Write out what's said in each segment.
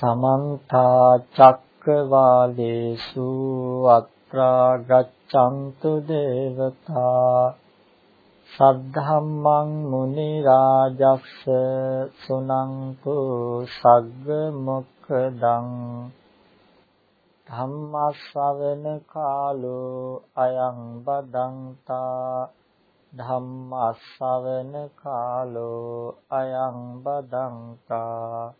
සමන්ත චක්කවාලේසු අත්‍රා ගච්ඡන්තු දේවතා සද්ධම්මං මුනි රාජස්ස සුනන්තු සග්ග මොක්ඛදං ධම්මස්සවන කාලෝ අයං බදන්තා ධම්මස්සවන කාලෝ අයං බදන්තා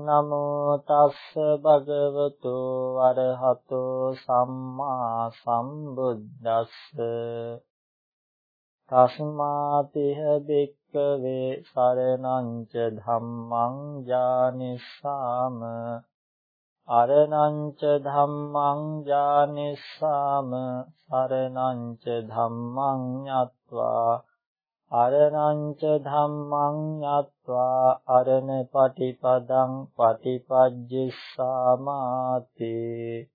නමෝ තස්ස භගවතු අරහතෝ සම්මා සම්බුද්දස්ස. තස්මාතිහ බික්කවේ සරණං ච ධම්මං ජානිස්සාම අරණං ච ධම්මං ජානිස්සාම සරණං ච ධම්මං යත්වා අරණංච ධම්මං යත්වා අරණ පටිපදං පටිපජ්ජිස්සාමාති.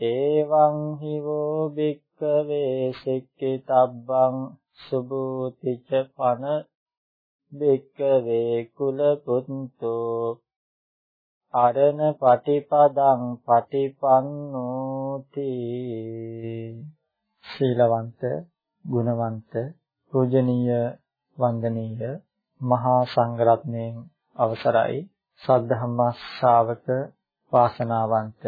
එවං හිවෝ බික්කවේ සික්කිතබ්බං සුභූතිච පන බික්කවේ කුල පුන්තෝ. අරණ පටිපදං පටිපන්නෝති. ශීලවන්ත ගුණවන්ත පූජනීය වන්දනීය මහා සංඝරත්නයන් අවසරයි සද්ධම්ම ශ්‍රාවක වාසනාවන්ත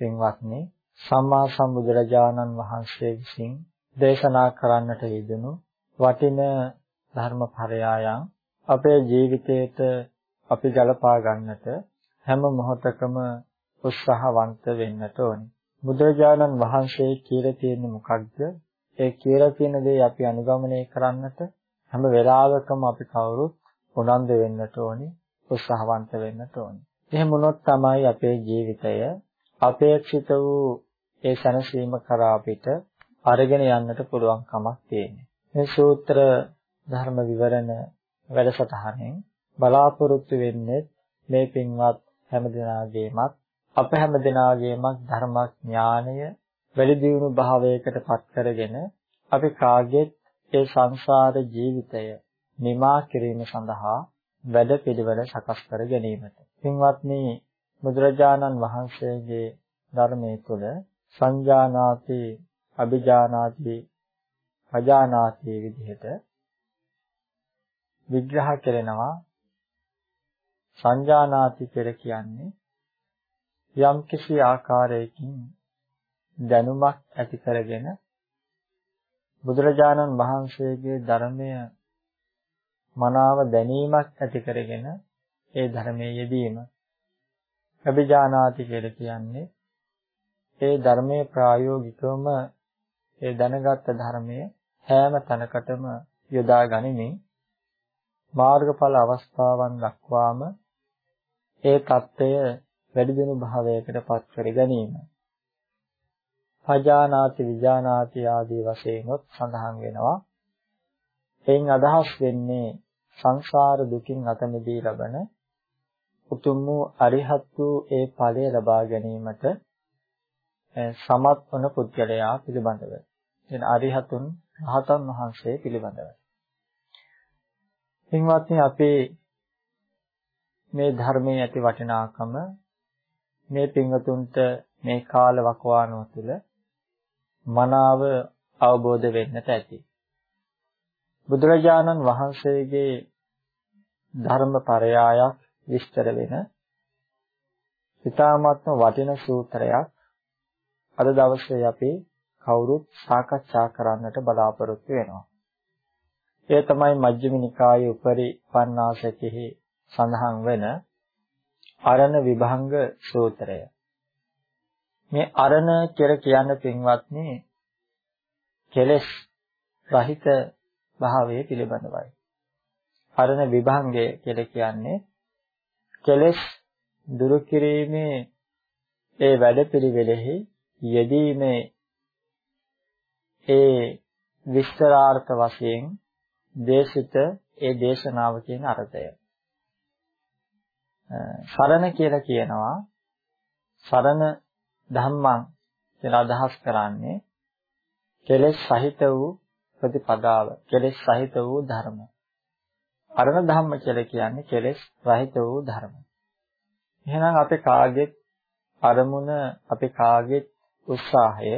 පින්වත්නි සම්මා සම්බුදුරජාණන් වහන්සේ විසින් දේශනා කරන්නට යෙදුණු වටින ධර්මපරයායන් අපේ ජීවිතයට අපි ගලපා ගන්නට හැම මොහොතකම උත්සාහවන්ත වෙන්නට ඕනේ. බුදුරජාණන් වහන්සේ කියලා තියෙන්නේ මොකක්ද? ඒ කියලා තියෙන දේ අපි අනුගමනය කරන්නට හැම වෙලාවකම අපි කවුරුත් උනන්දු වෙන්නට ඕනි උත්සාහවන්ත වෙන්නට ඕනි. එහෙම වුණොත් තමයි අපේ ජීවිතය අපේක්ෂිත වූ ඒ සැනසීම කරා අපිට අරගෙන යන්නට පුළුවන් කමක් තියෙන්නේ. මේ සූත්‍ර ධර්ම විවරණ වැඩසටහනෙන් බලාපොරොත්තු වෙන්නේ මේ පින්වත් හැමදෙනාගේමත් අප හැමදෙනාගේමත් ධර්මඥානය වැඩි දියුණු භාවයකට පත් කරගෙන අපි කාගෙත් ඒ සංසාර ජීවිතය නිමා කිරීම සඳහා වැඩ පිළිවෙල සකස් කර ගැනීමට. පින්වත්නි බුදුරජාණන් වහන්සේගේ ධර්මයේ තුල සංජානාති අභිජානාති අජානාති විදිහට විග්‍රහ කරනවා සංජානාති පෙර කියන්නේ යම් කිසි ආකාරයකින් දැනුමක් ඇති කරගෙන බුදුරජාණන් වහන්සේගේ ධර්මය මනාව දැනීමක් ඇති කරගෙන ඒ ධර්මයේ යෙදීම. අභිජානාති කියලා කියන්නේ ඒ ධර්මයේ ප්‍රායෝගිකවම ඒ දැනගත් ධර්මයේ හැම තැනකටම යොදා ගනිමින් මාර්ගඵල අවස්ථාවන් දක්වාම ඒ தත්ත්වය වැඩි දියුණු භාවයකට පත් කර ගැනීම. පජානාති විජානාති ආදී වශයෙන්ොත් සඳහන් වෙනවා. එයින් අදහස් වෙන්නේ සංසාර දුකින් අත මිදී ලබන උතුම් වූ අරිහත් වූ ඒ ඵලය ලබා ගැනීමට සමත් වන පුද්ගලයා පිළිබඳව. එන අරිහතුන් රහතන් වහන්සේ පිළිබඳව. පින්වත්නි අපේ මේ ධර්මයේ ඇති වටිනාකම මේ පින්වතුන්ට මේ කාල වකවානුව තුළ මනාව අවබෝධ වෙන්නට ඇති. බුදුරජාණන් වහන්සේගේ ධර්ම පරයායක් විස්තර වෙන ඊ타මාත්ම වටින සූත්‍රයක් අද දවසේ අපි කවුරුත් සාකච්ඡා කරන්නට බලාපොරොත්තු වෙනවා. ඒ තමයි මජ්ක්‍ධිම නිකායේ උපරි පණ්ණාසකෙහි සඳහන් වෙන අරණ විභංග සූත්‍රය. මේ අරණ කියලා කියන පින්වත්නි කෙලස් රහිත භාවයේ පිළිබඳවයි. අරණ විභංගය කියලා කියන්නේ කෙලස් දුරු කිරීමේ ඒ වැඩපිළිවෙලෙහි යෙදීමේ ඒ විස්තරාර්ථ වශයෙන් දේශිත ඒ දේශනාව කියන අර්ථය. සරණ කියලා කියනවා සරණ ධම්මං කියලා අදහස් කරන්නේ කෙලෙස් සහිත වූ ප්‍රතිපදාව කෙලෙස් සහිත වූ ධර්ම. අරණ ධම්ම කියලා කියන්නේ කෙලෙස් රහිත වූ ධර්ම. එහෙනම් අපේ කාගෙත් අරමුණ අපේ කාගෙත් උත්සාහය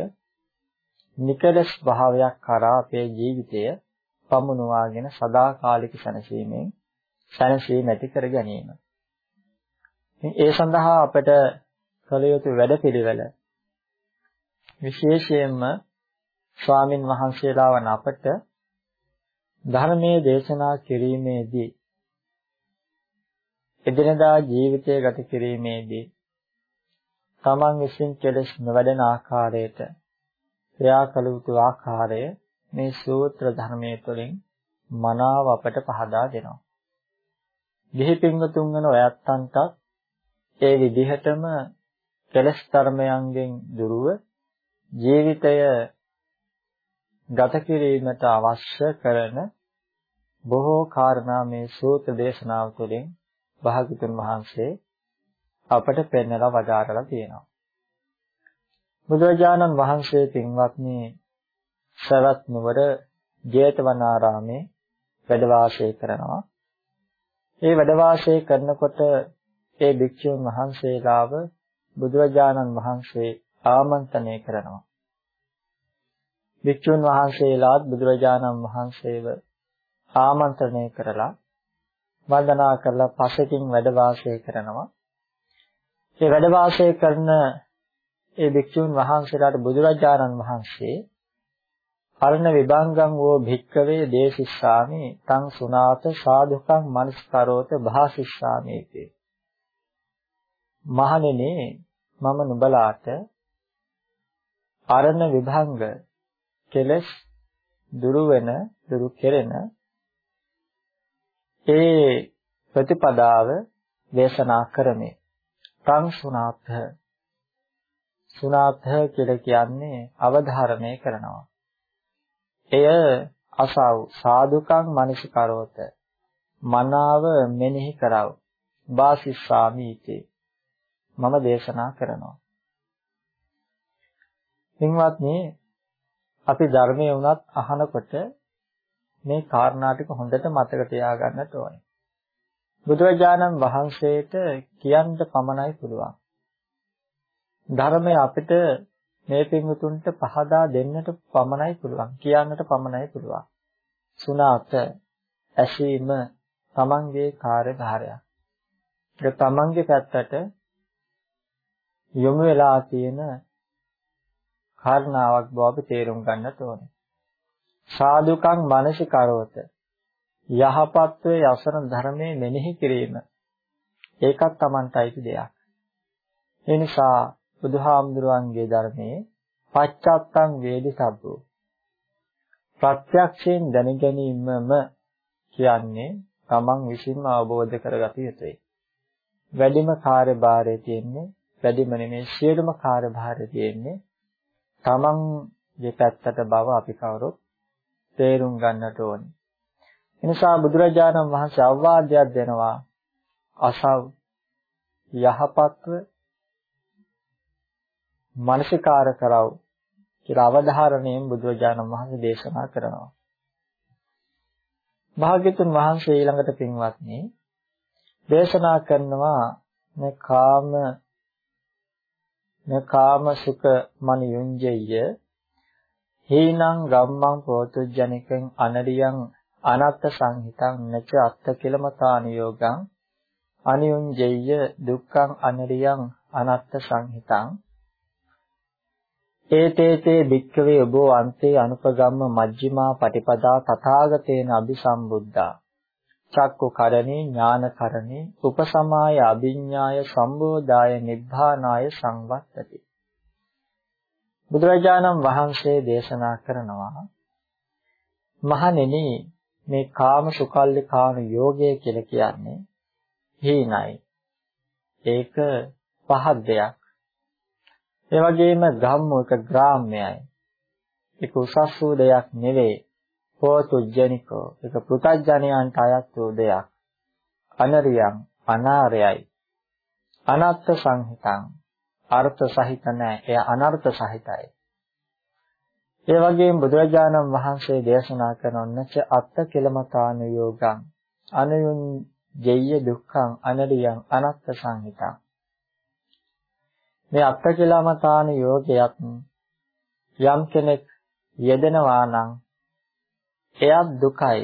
නිකලස් භාවයක් කරා අපේ ජීවිතය පමුණවාගෙන සදාකාලික සැනසීමෙන් සැනසීම ඇති කර ගැනීම. ඒ සඳහා අපට කළ යුතු වැඩපිළිවෙල විශේෂයෙන්ම ස්වාමින් වහන්සේලා වන අපට ධර්මයේ දේශනා කිරීමේදී එදිනදා ජීවිතය ගත කිරීමේදී තමන් විසින් කෙලෙස් නොවැඩෙන ආකාරයට ක්‍රියා කළ යුතු ආකාරය මේ සූත්‍ර ධර්මයේ තුළින් මනාව අපට පහදා දෙනවා. ගිහි පින්වතුන් වන ඔයත්තන්ටත් ඒ විදිහටම කෙලස් ධර්මයන්ගෙන් දුරව ජීවිතය ගත කිරීමට අවශ්‍ය කරන බොහෝ කාරණා මේ සූත්‍ර දේශනාව තුළින් භාගතුන් වහන්සේ අපට පෙන්වලා වදාරලා තියෙනවා. බුදුරජාණන් වහන්සේ පින්වත්නි සවැත් නුවර ජේතවනාරාමේ වැඩ වාසය කරනවා. ඒ වැඩ වාසය කරනකොට ඒ භික්ෂුන් වහන්සේලාව බුදුරජාණන් වහන්සේ ආමන්ත්‍රණය කරනවා. භික්ෂුන් වහන්සේලාත් බුදුරජාණන් වහන්සේව ආමන්ත්‍රණය කරලා වන්දනා කරලා පසකින් වැඩ වාසය කරනවා. ඒ වැඩ වාසය කරන ඒ භික්ෂුන් වහන්සේලාට බුදුරජාණන් වහන්සේ පරණ විභංගම් වූ භික්කවේ දේශිස්සාමි තං සුනාත සාදුකං මනස්කරෝත භාසිස්සාමි මහණෙනි මම නුඹලාට අරණ විභංග කෙලස් දුරු වෙන දුරු කෙරෙන ඒ ප්‍රතිපදාව දේශනා කරමි. තං සුනාථ සුනාථ කියලා කියන්නේ අවධාරණය කරනවා. එය අසව් සාදුකං මනසිකරෝත මනාව මෙනෙහි කරව. වාසිස්සාමීති මම දේශනා කරනවා. පින්වත්නි අපි ධර්මයේ වුණත් අහනකොට මේ කාරණා ටික හොඳට මතක තියාගන්නට ඕනේ. බුදුරජාණන් වහන්සේට කියන්න පමණයි පුළුවන්. ධර්මය අපිට මේ පින්වුතුන්ට පහදා දෙන්නට පමණයි පුළුවන්. කියන්නට පමණයි පුළුවන්. සුණාත ඇසීම තමන්ගේ කාර්යභාරයක්. ඒක තමන්ගේ පැත්තට යොමු වෙලා තියෙන කාරණාවක් බව අපි තේරුම් ගන්නට ඕනේ. සාදුකං මානසිකරවත යහපත් වේ යසන ධර්මයේ මෙනෙහි කිරීම ඒකත් Tamanටයි දෙයක්. ඒ නිසා බුදුහාමුදුරුවන්ගේ ධර්මයේ පච්චත්තං වේදිසබ්බෝ ප්‍රත්‍යක්ෂයෙන් දැනගැනීමම කියන්නේ Taman විසින්ම අවබෝධ කරගත යුතුයි. වැඩිම කාර්යභාරය තියෙන්නේ වැඩිම නෙමෙයි සියලුම කාර්යභාරය තියෙන්නේ තමන්ගේ පැත්තට බව අපි කවුරුත් තේරුම් ගන්නට ඕනේ. එනිසා බුදුරජාණන් වහන්සේ අවවාදයක් දෙනවා අසව් යහපත්ව මානසිකාර කරව කියලා අවධාරණයෙන් බුදුරජාණන් වහන්සේ දේශනා කරනවා. භාග්‍යතුන් වහන්සේ ඊළඟට පින්වත්නි දේශනා කරනවා මේ කාම නකාම සුඛ මනියුංජය. හේනං ගම්මං පෝතුජ්ජනිකං අනරියං අනත්ත සංහිතං නච අත්ත කිලමතානියෝගං අනියුංජය දුක්ඛං අනරියං අනත්ත සංහිතං. ඒතේතේ භික්ඛවේ ඔබෝ අන්තේ අනුපගම්ම මජ්ක්‍ධිමා පටිපදා තථාගතේන අபிසම්බුද්ධා චක්කු කරණේ ඥාන කරණේ උපසමාය අභිඥාය සම්බෝධාය නිබ්බානාය සංවත්තති. බුදුරජාණන් වහන්සේ දේශනා කරනවා මහණෙනි මේ කාම සුකල්ලි කාම යෝගය කියලා කියන්නේ හීනයි. ඒක පහත් දෙයක්. ඒ වගේම ගම්ම එක ග්‍රාම්‍යයි ඒක උසස් වූ දෙයක් නෙවෙයි. පෝතුජ්ජනිකෝ ඒක පෘතජ්ජනයන්ට අයත් වූ දෙයක්. අනරියං අනාරයයි. අනත්ත් සංහිතං අර්ථ සහිත නැහැ. එය අනර්ථ සහිතයි. ඒ වගේම බුදුරජාණන් වහන්සේ දේශනා කරනොන්නච අත්ත කෙලමතාන යෝගං අනයුන් ජෙය්‍ය දුක්ඛං අනරියං අනත්ත් සංහිතං මේ අත්ත කෙලමතාන යෝගයත් යම් කෙනෙක් යෙදෙනවා නම් එයත් දුකයි.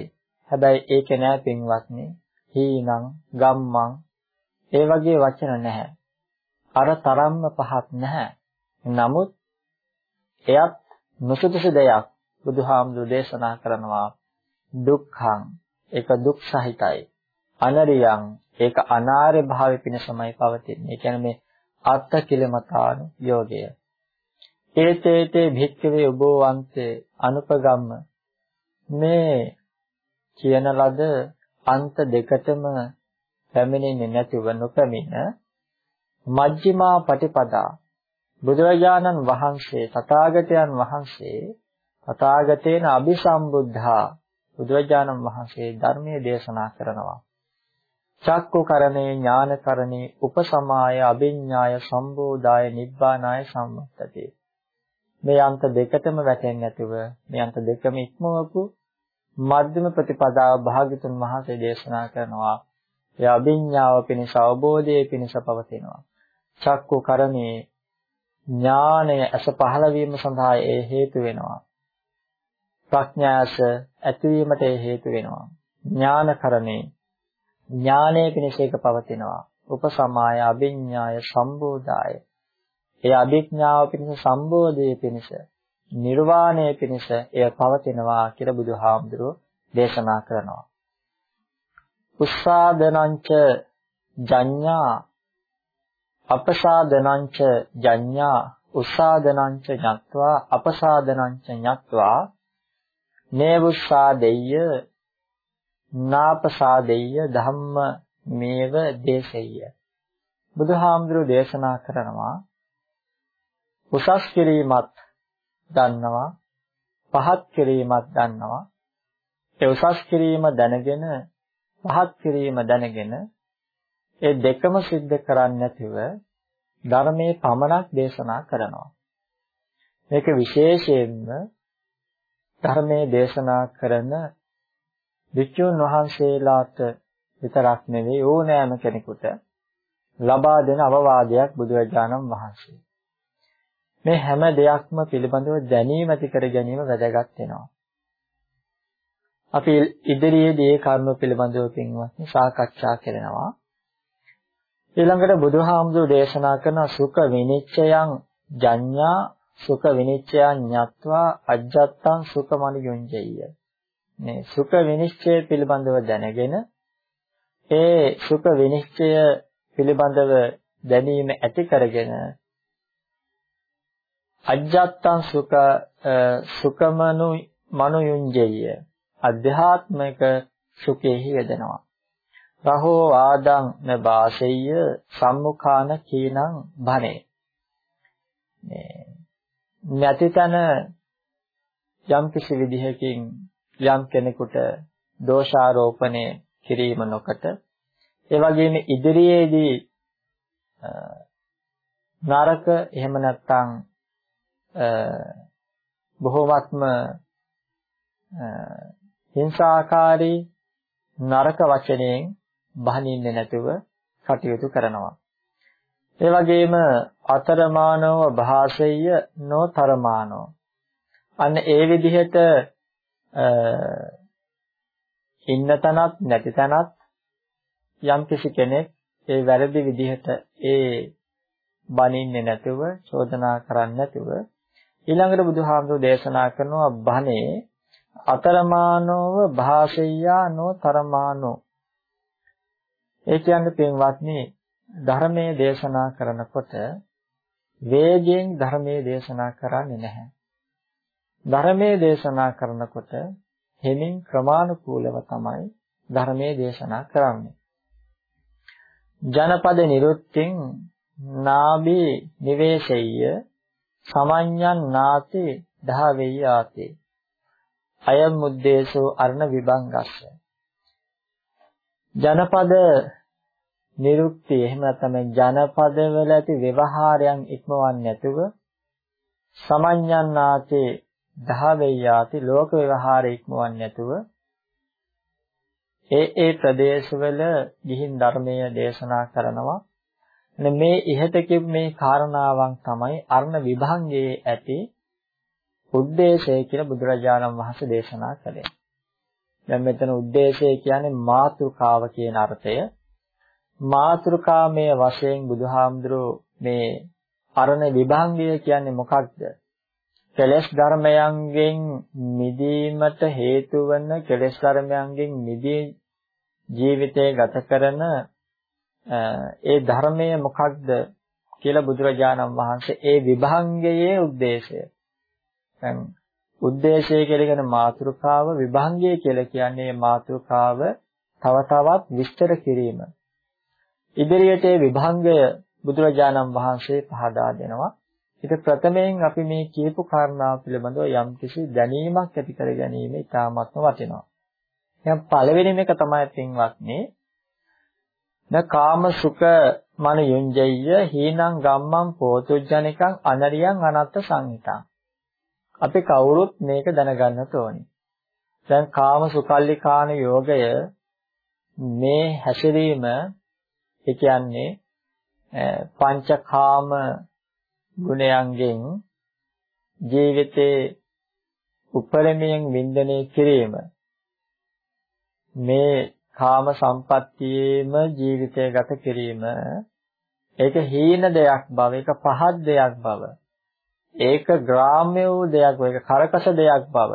හැබැයි ඒක නෑ පින්වත්නි. හීනං, ගම්මං ඒ වගේ වචන නැහැ. අර තරම්ම පහක් නැහැ. නමුත් එයත් නොසුදුසු දෙයක් බුදුහාමුදුරු දේශනා කරනවා දුක්ඛං ඒක දුක් සහිතයි. අනරියං ඒක අනාර්ය භාවය පිණසමයි පවතින්නේ. ඒ කියන්නේ මේ අත්ත කිලමතාන යෝගය. ඒතේතේ භික්ඛවේ උබෝ වන්තේ අනුපගම්ම මේ කියන ලද අන්ත දෙකටම පැමිණෙන්නේ නැතිව නොපැමිණ මජ්ක්‍ධිමා පටිපදා බුදුරජාණන් වහන්සේ තථාගතයන් වහන්සේ තථාගතේන අபிසම්බුද්ධා බුදුරජාණන් වහන්සේ ධර්මයේ දේශනා කරනවා. චක්කුකරණේ ඥානකරණේ උපසමාය අභිඥාය සම්බෝධාය නිබ්බානාය සම්මත්තතේ. මේ අන්ත දෙකටම වැටෙන්නේ නැතුව මේ අන්ත දෙකම ඉක්මවපු මධ්‍යම ප්‍රතිපදාව භාග්‍යතුන් වහන්සේ දේශනා කරනවා. ඒ අභිඥාව පිණිස අවබෝධයේ පිණිස පවතිනවා. චක්කු කරණේ ඥානය ඇස පහළ වීම සඳහා ඒ හේතු වෙනවා. ප්‍රඥාස ඇතිවීමට ඒ හේතු වෙනවා. ඥානකරණේ ඥානයේ පිණිස ඒක පවතිනවා. උපසමාය අභිඥාය සම්බෝධාය ඒ අභිඥාව පිණිස සම්බෝධයේ පිණිස නිර්වාණය පිණිස එය පවතිනවා කියලා බුදුහාමුදුරුවෝ දේශනා කරනවා. උස්සාදනංච ජඤ්ඤා අපසාදනංච ජඤ්ඤා උස්සාදනංච ඤත්වා අපසාදනංච ඤත්වා නේවුස්සාදෙය්‍ය නාපසාදෙය්‍ය ධම්ම මේව දේශෙය්‍ය බුදුහාමුදුරුවෝ දේශනා කරනවා උසස් කිරීමත් දන්නවා පහත් කිරීමත් දන්නවා. ඒ උසස් කිරීම දැනගෙන පහත් කිරීම දැනගෙන ඒ දෙකම සිද්ධ කරන්නේ නැතිව ධර්මයේ පමණක් දේශනා කරනවා. මේක විශේෂයෙන්ම ධර්මයේ දේශනා කරන විචුන් වහන්සේලාට විතරක් නෙවෙයි ඕනෑම කෙනෙකුට ලබා දෙන අවවාදයක් බුදුරජාණන් වහන්සේ. මේ හැම දෙයක්ම පිළිබඳව දැනීම ඇති කර ගැනීම වැදගත් වෙනවා. අපි ඉදිරියේදී ඒ කර්ම පිළිබඳව පින්වත්නි සාකච්ඡා කරනවා. ඊළඟට බුදුහාමුදුරු දේශනා කරන සුඛ විනිච්ඡයන් ජඤ්ඤා සුඛ විනිච්ඡයන් ඤත්වා අජ්ජත්තං සුඛමනියුඤ්ජය. මේ සුඛ විනිශ්චය පිළිබඳව දැනගෙන ඒ සුඛ විනිශ්චය පිළිබඳව දැනීම ඇති කරගෙන අජ්ජත්තං සුඛ සුඛමනු මනුයුංජය. අධ්‍යාත්මික සුඛෙහි යෙදෙනවා. රහෝ ආදං නබාසෙය්‍ය සම්මුඛාන කීනං භනේ. මේ නැතිතන යම් කිසි විදිහකින් යම් කෙනෙකුට දෝෂාරෝපණය කිරීම නොකට ඒ වගේම ඉදිරියේදී නරක එහෙම නැත්නම් බොහෝමත්ම හිංසාකාරී නරක වචනයෙන් බහනින්නේ නැතුව කටයුතු කරනවා. ඒ වගේම අතරමානව භාෂය නොතරමානෝ අන්න ඒ විදිහට ඉන්න තැනත් නැති තැනත් යම් කිසි කෙනෙක් ඒ වැරදි විදිහට ඒ බනින්නේ නැතුව චෝදනා කරන්නේ නැතුව ඊළඟට බුදුහාමුදුරෝ දේශනා කරනවා බණේ අතරමානෝව භාෂෙය්‍යා නෝ තරමානෝ. ඒ කියන්නේ පින්වත්නි ධර්මයේ දේශනා කරනකොට වේගයෙන් ධර්මයේ දේශනා කරන්නේ නැහැ. ධර්මයේ දේශනා කරනකොට හෙමින් ක්‍රමානුකූලව තමයි ධර්මයේ දේශනා කරන්නේ. ජනපද නිරුත්තිං නාභි නිවේශය්‍ය සමඤ්ඤං නාති ධාවෙය්‍යාති අයම් මුද්දේශෝ අර්ණ විභංගස්ස. ජනපද නිරුක්තිය එහෙම නැත්නම් ජනපද වල ඇති ව්‍යවහාරයන් ඉක්මවන්නේ නැතුව සමඤ්ඤන්නාතේ ධාවෙය්‍යාති ලෝක ව්‍යවහාර ඉක්මවන්නේ නැතුව ඒ ඒ ප්‍රදේශවල ගිහින් ධර්මය දේශනා කරනවා. මේ ඉහත කිව් මේ කාරණාවන් තමයි අර්ණ විභංගයේ ඇති උද්දේශය කියලා බුදුරජාණන් වහන්සේ දේශනා කළේ. දැන් මෙතන උද්දේශය කියන්නේ මාතෘකාව කියන අර්ථය. මාතෘකාමය වශයෙන් බුදුහාමුදුරුවෝ මේ අරණ විභංගය කියන්නේ මොකක්ද? කෙලෙස් ධර්මයන්ගෙන් මිදීමට හේතු වන කෙලෙස් ධර්මයන්ගෙන් මිදී ජීවිතය ගත කරන ඒ ධර්මය මොකක්ද කියලා බුදුරජාණන් වහන්සේ ඒ විභංගයේ ಉದ್ದೇಶය දැන් ಉದ್ದೇಶය කියලා කියන මාතෘකාව විභංගය කියලා කියන්නේ මාතෘකාව තව තවත් විස්තර කිරීම. ඉදිරියට ඒ විභංගය බුදුරජාණන් වහන්සේ පහදා දෙනවා. ඉතින් ප්‍රථමයෙන් අපි මේ කියපු කාරණා පිළිබඳව යම්කිසි දැනීමක් ඇති කර ගැනීම ඉතාමත්ම වටිනවා. දැන් පළවෙනිම එක තමයි පින්වත්නි න කාම සුඛ මන යුංජය හීනං ගම්මං පෝතුජ්ජනිකං අනරියං අනත්ත සංහිතං. අපි කවුරුත් මේක දැනගන්නට ඕනි දැන් කාම සුකල්ලිකාන යෝගය මේ හැසිරීම ඒ කියන්නේ පංචකාම ගුණයන්ගෙන් ජීවිතේ උපරිමයෙන් වින්දනය කිරීම. මේ කාම සම්පත්තියේම ජීවිතය ගත කිරීම. ඒක හීන දෙයක් බව ඒක පහත් දෙයක් බව. ඒක ග්‍රාම්‍ය වූ දෙයක් බව ඒක කරකස දෙයක් බව.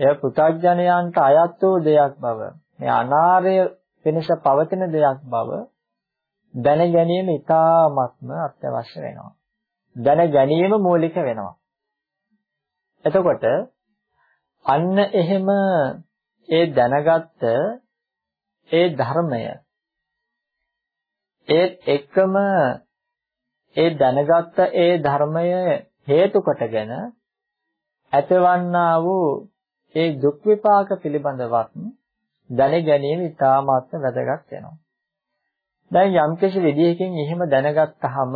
එය පුතග්ජනයන්ට අයත් වූ දෙයක් බව. මේ අනාර්ය වෙනස පවතින දෙයක් බව දැන ගැනීම ඉතාමත්ම අත්‍යවශ්‍ය වෙනවා. දැන ගැනීම මූලික වෙනවා. එතකොට අන්න එහෙම ඒ දැනගත්ත ඒ ධර්මය ඒත් එක්කම ඒ දැනගත්ත ඒ ධර්මය හේතු කොටගෙන ඇතවන්නා වූ ඒ දුක් විපාක පිළිබඳවත් දැන ගැනීම ඉතාමත් වැදගත් වෙනවා. දැන් යම්කිසි විදියකින් එහෙම දැනගත්තාම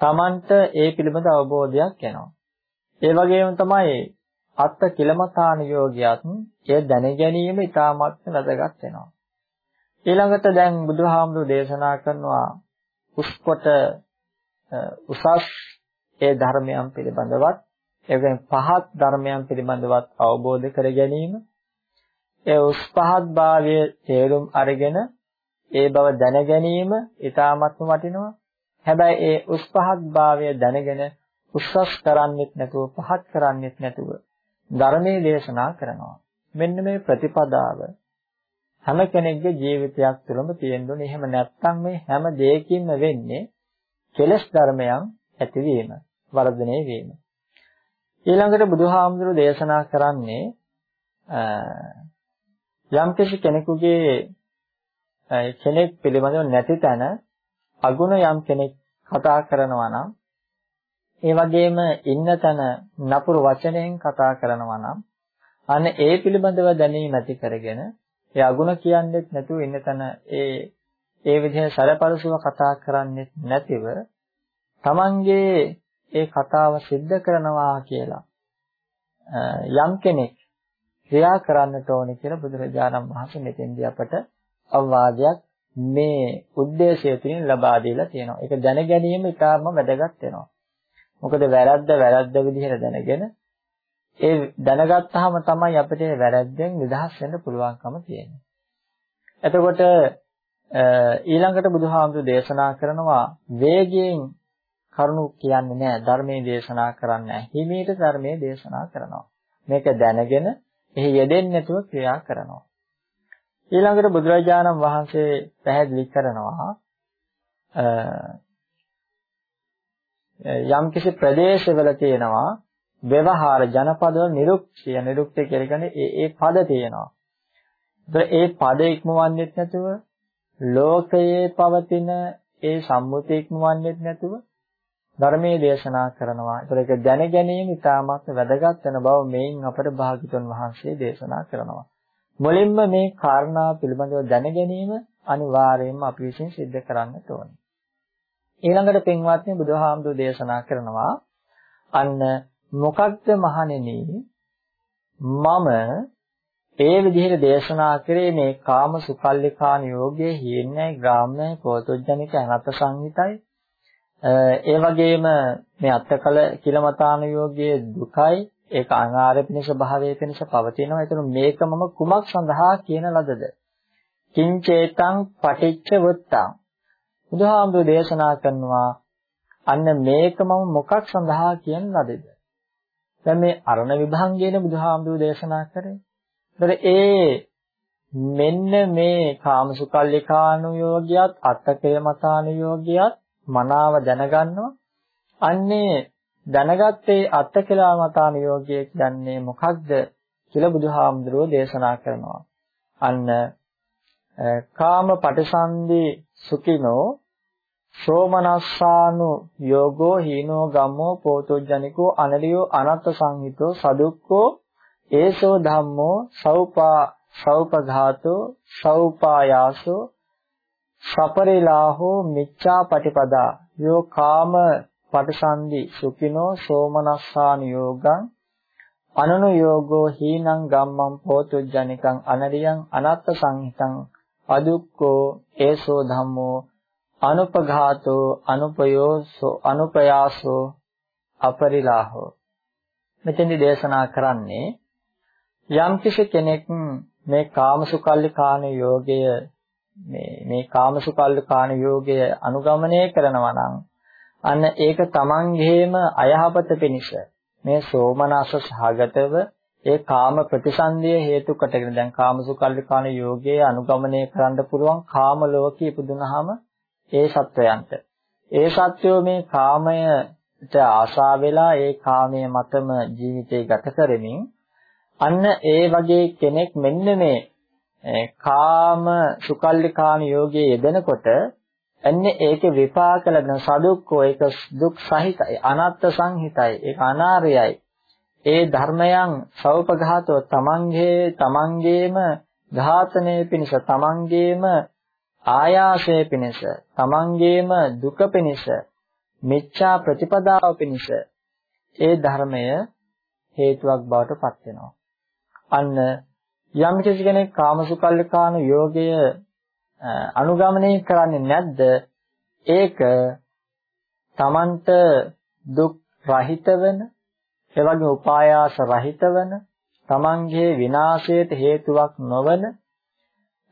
Tamanට ඒ පිළිබඳ අවබෝධයක් එනවා. ඒ වගේම තමයි අත්ත කිලමතාන යෝගියත් එය දැන ගැනීම ඉතාමත් වැදගත් වෙනවා. ඊළඟට දැන් බුදුහාමුදුරු දේශනා කරනවා උස්කොට උසස් ඒ ධර්මයන් පිළිබඳවත් එවෙන් පහත් ධර්මයන් පිළිබඳවත් අවබෝධ කර ගැනීම ඒ උස් පහත් භාවයේ තේරුම් අරගෙන ඒ බව දැන ගැනීම ඊ타මත්ම වටිනවා හැබැයි ඒ උස් පහත් භාවය දැනගෙන උස්සස් කරන්නෙත් නැතුව පහත් කරන්නෙත් නැතුව ධර්මයේ දේශනා කරනවා. මෙන්න මේ ප්‍රතිපදාව හැම කෙනෙක්ගේ ජීවිතයක් තුළම තියෙනුනේ. එහෙම නැත්නම් මේ හැම දෙයකින්ම වෙන්නේ කෙලස් ධර්මයන් ඇතිවීම, වර්ධනය වීම. ඊළඟට බුදුහාමුදුරු දේශනා කරන්නේ යම්කිසි කෙනෙකුගේ කෙනෙක් පිළිබඳව නැති තැන අගුණ යම් කෙනෙක් කතා කරනවා නම් ඒ වගේම ඉන්න තැන නපුරු වචනයෙන් කතා කරනවා නම් අන්න ඒ පිළිබඳව දැනීම ඇති කරගෙන ඒ අගුණ කියන්නේත් නැතුව ඉන්න තැන ඒ ඒ විදිහේ සරපරසුව කතා කරන්නේත් නැතිව තමන්ගේ ඒ කතාව સિદ્ધ කරනවා කියලා යම් කෙනෙක් ක්‍රියා කරන්නට ඕනේ කියලා බුදුරජාණන් වහන්සේ මෙතෙන්දී අපට අවවාදයක් මේ ಉದ್ದೇಶය තුලින් ලබා දීලා තියෙනවා. ඒක දැන ගැනීම ඉතාම වැදගත් වෙනවා. මොකද වැරද්ද වැරද්ද විදිහට දැනගෙන ඒ දැනගත්තාම තමයි අපිට වැරද්දෙන් නිදහස් වෙන්න පුළුවන්කම තියෙන්නේ. එතකොට ඊළඟට බුදුහාමුදුරු දේශනා කරනවා වේගයෙන් කරුණු කියන්නේ නැහැ ධර්මයේ දේශනා කරන්නේ නැහැ. හිමීට ධර්මයේ දේශනා කරනවා. මේක දැනගෙන එහි යෙදෙන්නේ නැතුව ක්‍රියා කරනවා. ඊළඟට බුදුරජාණන් වහන්සේ පැහැදිලි කරනවා යම්කිසි ප්‍රදේශවල තියෙනවා ව්‍යවහාර ජනපදවල නිරුක්තිය නිරුක්තිය කියලා කියන්නේ ඒ ඒ පද තියෙනවා. ඒ පද ඉක්මවන්නේත් නැතුව ලෝකයේ පවතින ඒ සම්මුතිය ඉක්මවන්නේත් නැතුව ධර්මයේ දේශනා කරනවා. ඒතර ඒක දැන ගැනීම ඉතාමත් වැදගත් වෙන බව මේන් අපට භාගතුන් වහන්සේ දේශනා කරනවා. මුලින්ම මේ කාරණා පිළිබඳව දැන ගැනීම අනිවාර්යයෙන්ම අපි විසින් සිද්ධ කරන්නට ඕනේ. ඊළඟට පින්වත්නි බුදුහාමුදුරු දේශනා කරනවා අන්න මොකක්ද මහණෙනි? මම ඒ විදිහට දේශනා කරේ මේ කාම සුකල්ලිකාන යෝගයේ හීනයි ග්‍රාම්‍යයි පොතොජ්ජනික අනත් සංහිතයි. ඒ වගේම මේ අත්තකල කිලමතාන යෝගයේ දුකයි. ඒක අනාර පිණිස භාවයේ පිණිස පවතිනවා. ඒතර මේක මම කුමක් සඳහා කියන ලදද? කිංචේතං පටිච්ච වුත්තං. බුදුහාමුදුරේ දේශනා කරනවා අන්න මේක මම මොකක් සඳහා කියන ලදද දැන් මේ අරණ විභංගයේන බුදුහාමුදුරේ දේශනා කරේ? ඒතර ඒ මෙන්න මේ කාමසුකල්ලිකානුයෝගියත් අත්තකය මතානුයෝගියත් මනාව දැනගන්නවා. අන්නේ දැනගත්තේ අත්තකලා මතානුයෝගය කියන්නේ මොකක්ද කියලා බුදුහාමුදුරුවෝ දේශනා කරනවා. අන්න කාම පටිසන්ධි සුඛිනෝ සෝමනස්සානු යෝගෝ හීනෝ ගම්මෝ පෝතොජ්ජනිකෝ අනලියෝ අනත්ත සංහිතෝ සදුක්කෝ ඒසෝ ධම්මෝ සෞපා සෞපඝාතෝ සෞපායාසෝ සපරිලාහෝ මිච්ඡා පටිපදා යෝ කාම පටිසන්ධි සුඛිනෝ සෝමනස්සාන යෝගං අනනු යෝගෝ හීනං ගම්මං පෝතුජ්ජනිකං අනරියං අනත්ත සංහිතං අදුක්කෝ ඒසෝ ධම්මෝ අනුපඝාතෝ අනුපයෝසෝ අනුපයාසෝ අපරිලාහෝ. මෙතෙන්දි දේශනා කරන්නේ යම් කෙනෙක් මේ කාමසුකල්ලි කාණ යෝගය මේ මේ කාමසුකල්ලි කාණ යෝගය අනුගමනය කරනවා නම් අන්න ඒක තමන්ගේම අයහපත පිණිස මේ සෝමනස සහගතව ඒ කාම ප්‍රතිසන්දිය හේතු කොටගෙන දැන් කාමසුකල්ලි කාණ යෝගයේ අනුගමනය කරන්න පුළුවන් කාම ලෝකයේ ඉපදුනහම ඒ සත්වයන්ට. ඒ සත්වෝ මේ කාමයට ආශා වෙලා ඒ කාමයේ මතම ජීවිතේ ගත කරමින් අන්න ඒ වගේ කෙනෙක් මෙන්න මේ කාම සුකල්ලිකාන යෝගයේ යෙදෙනකොට එන්නේ ඒකේ විපාක ලැබෙන සදුක්කෝ ඒක දුක් සහිතයි අනත්ත් සංහිතයි ඒක අනාර්යයි. ඒ ධර්මයන් සෞපඝාතව තමන්ගේ තමන්ගේම ඝාතනයේ පිණිස තමන්ගේම ආයාසයේ පිණිස තමන්ගේම දුක පිණිස මිච්ඡා ප්‍රතිපදාව පිණිස ඒ ධර්මය හේතුවක් බවට පත් වෙනවා. අන්න යම් කෙනෙක් කාමසුකල්ලිකාන යෝගය අනුගමනය කරන්නේ නැද්ද? ඒක තමන්ට දුක් රහිත වෙන එවැනි උපායාස රහිත වෙන තමන්ගේ විනාශයට හේතුවක් නොවන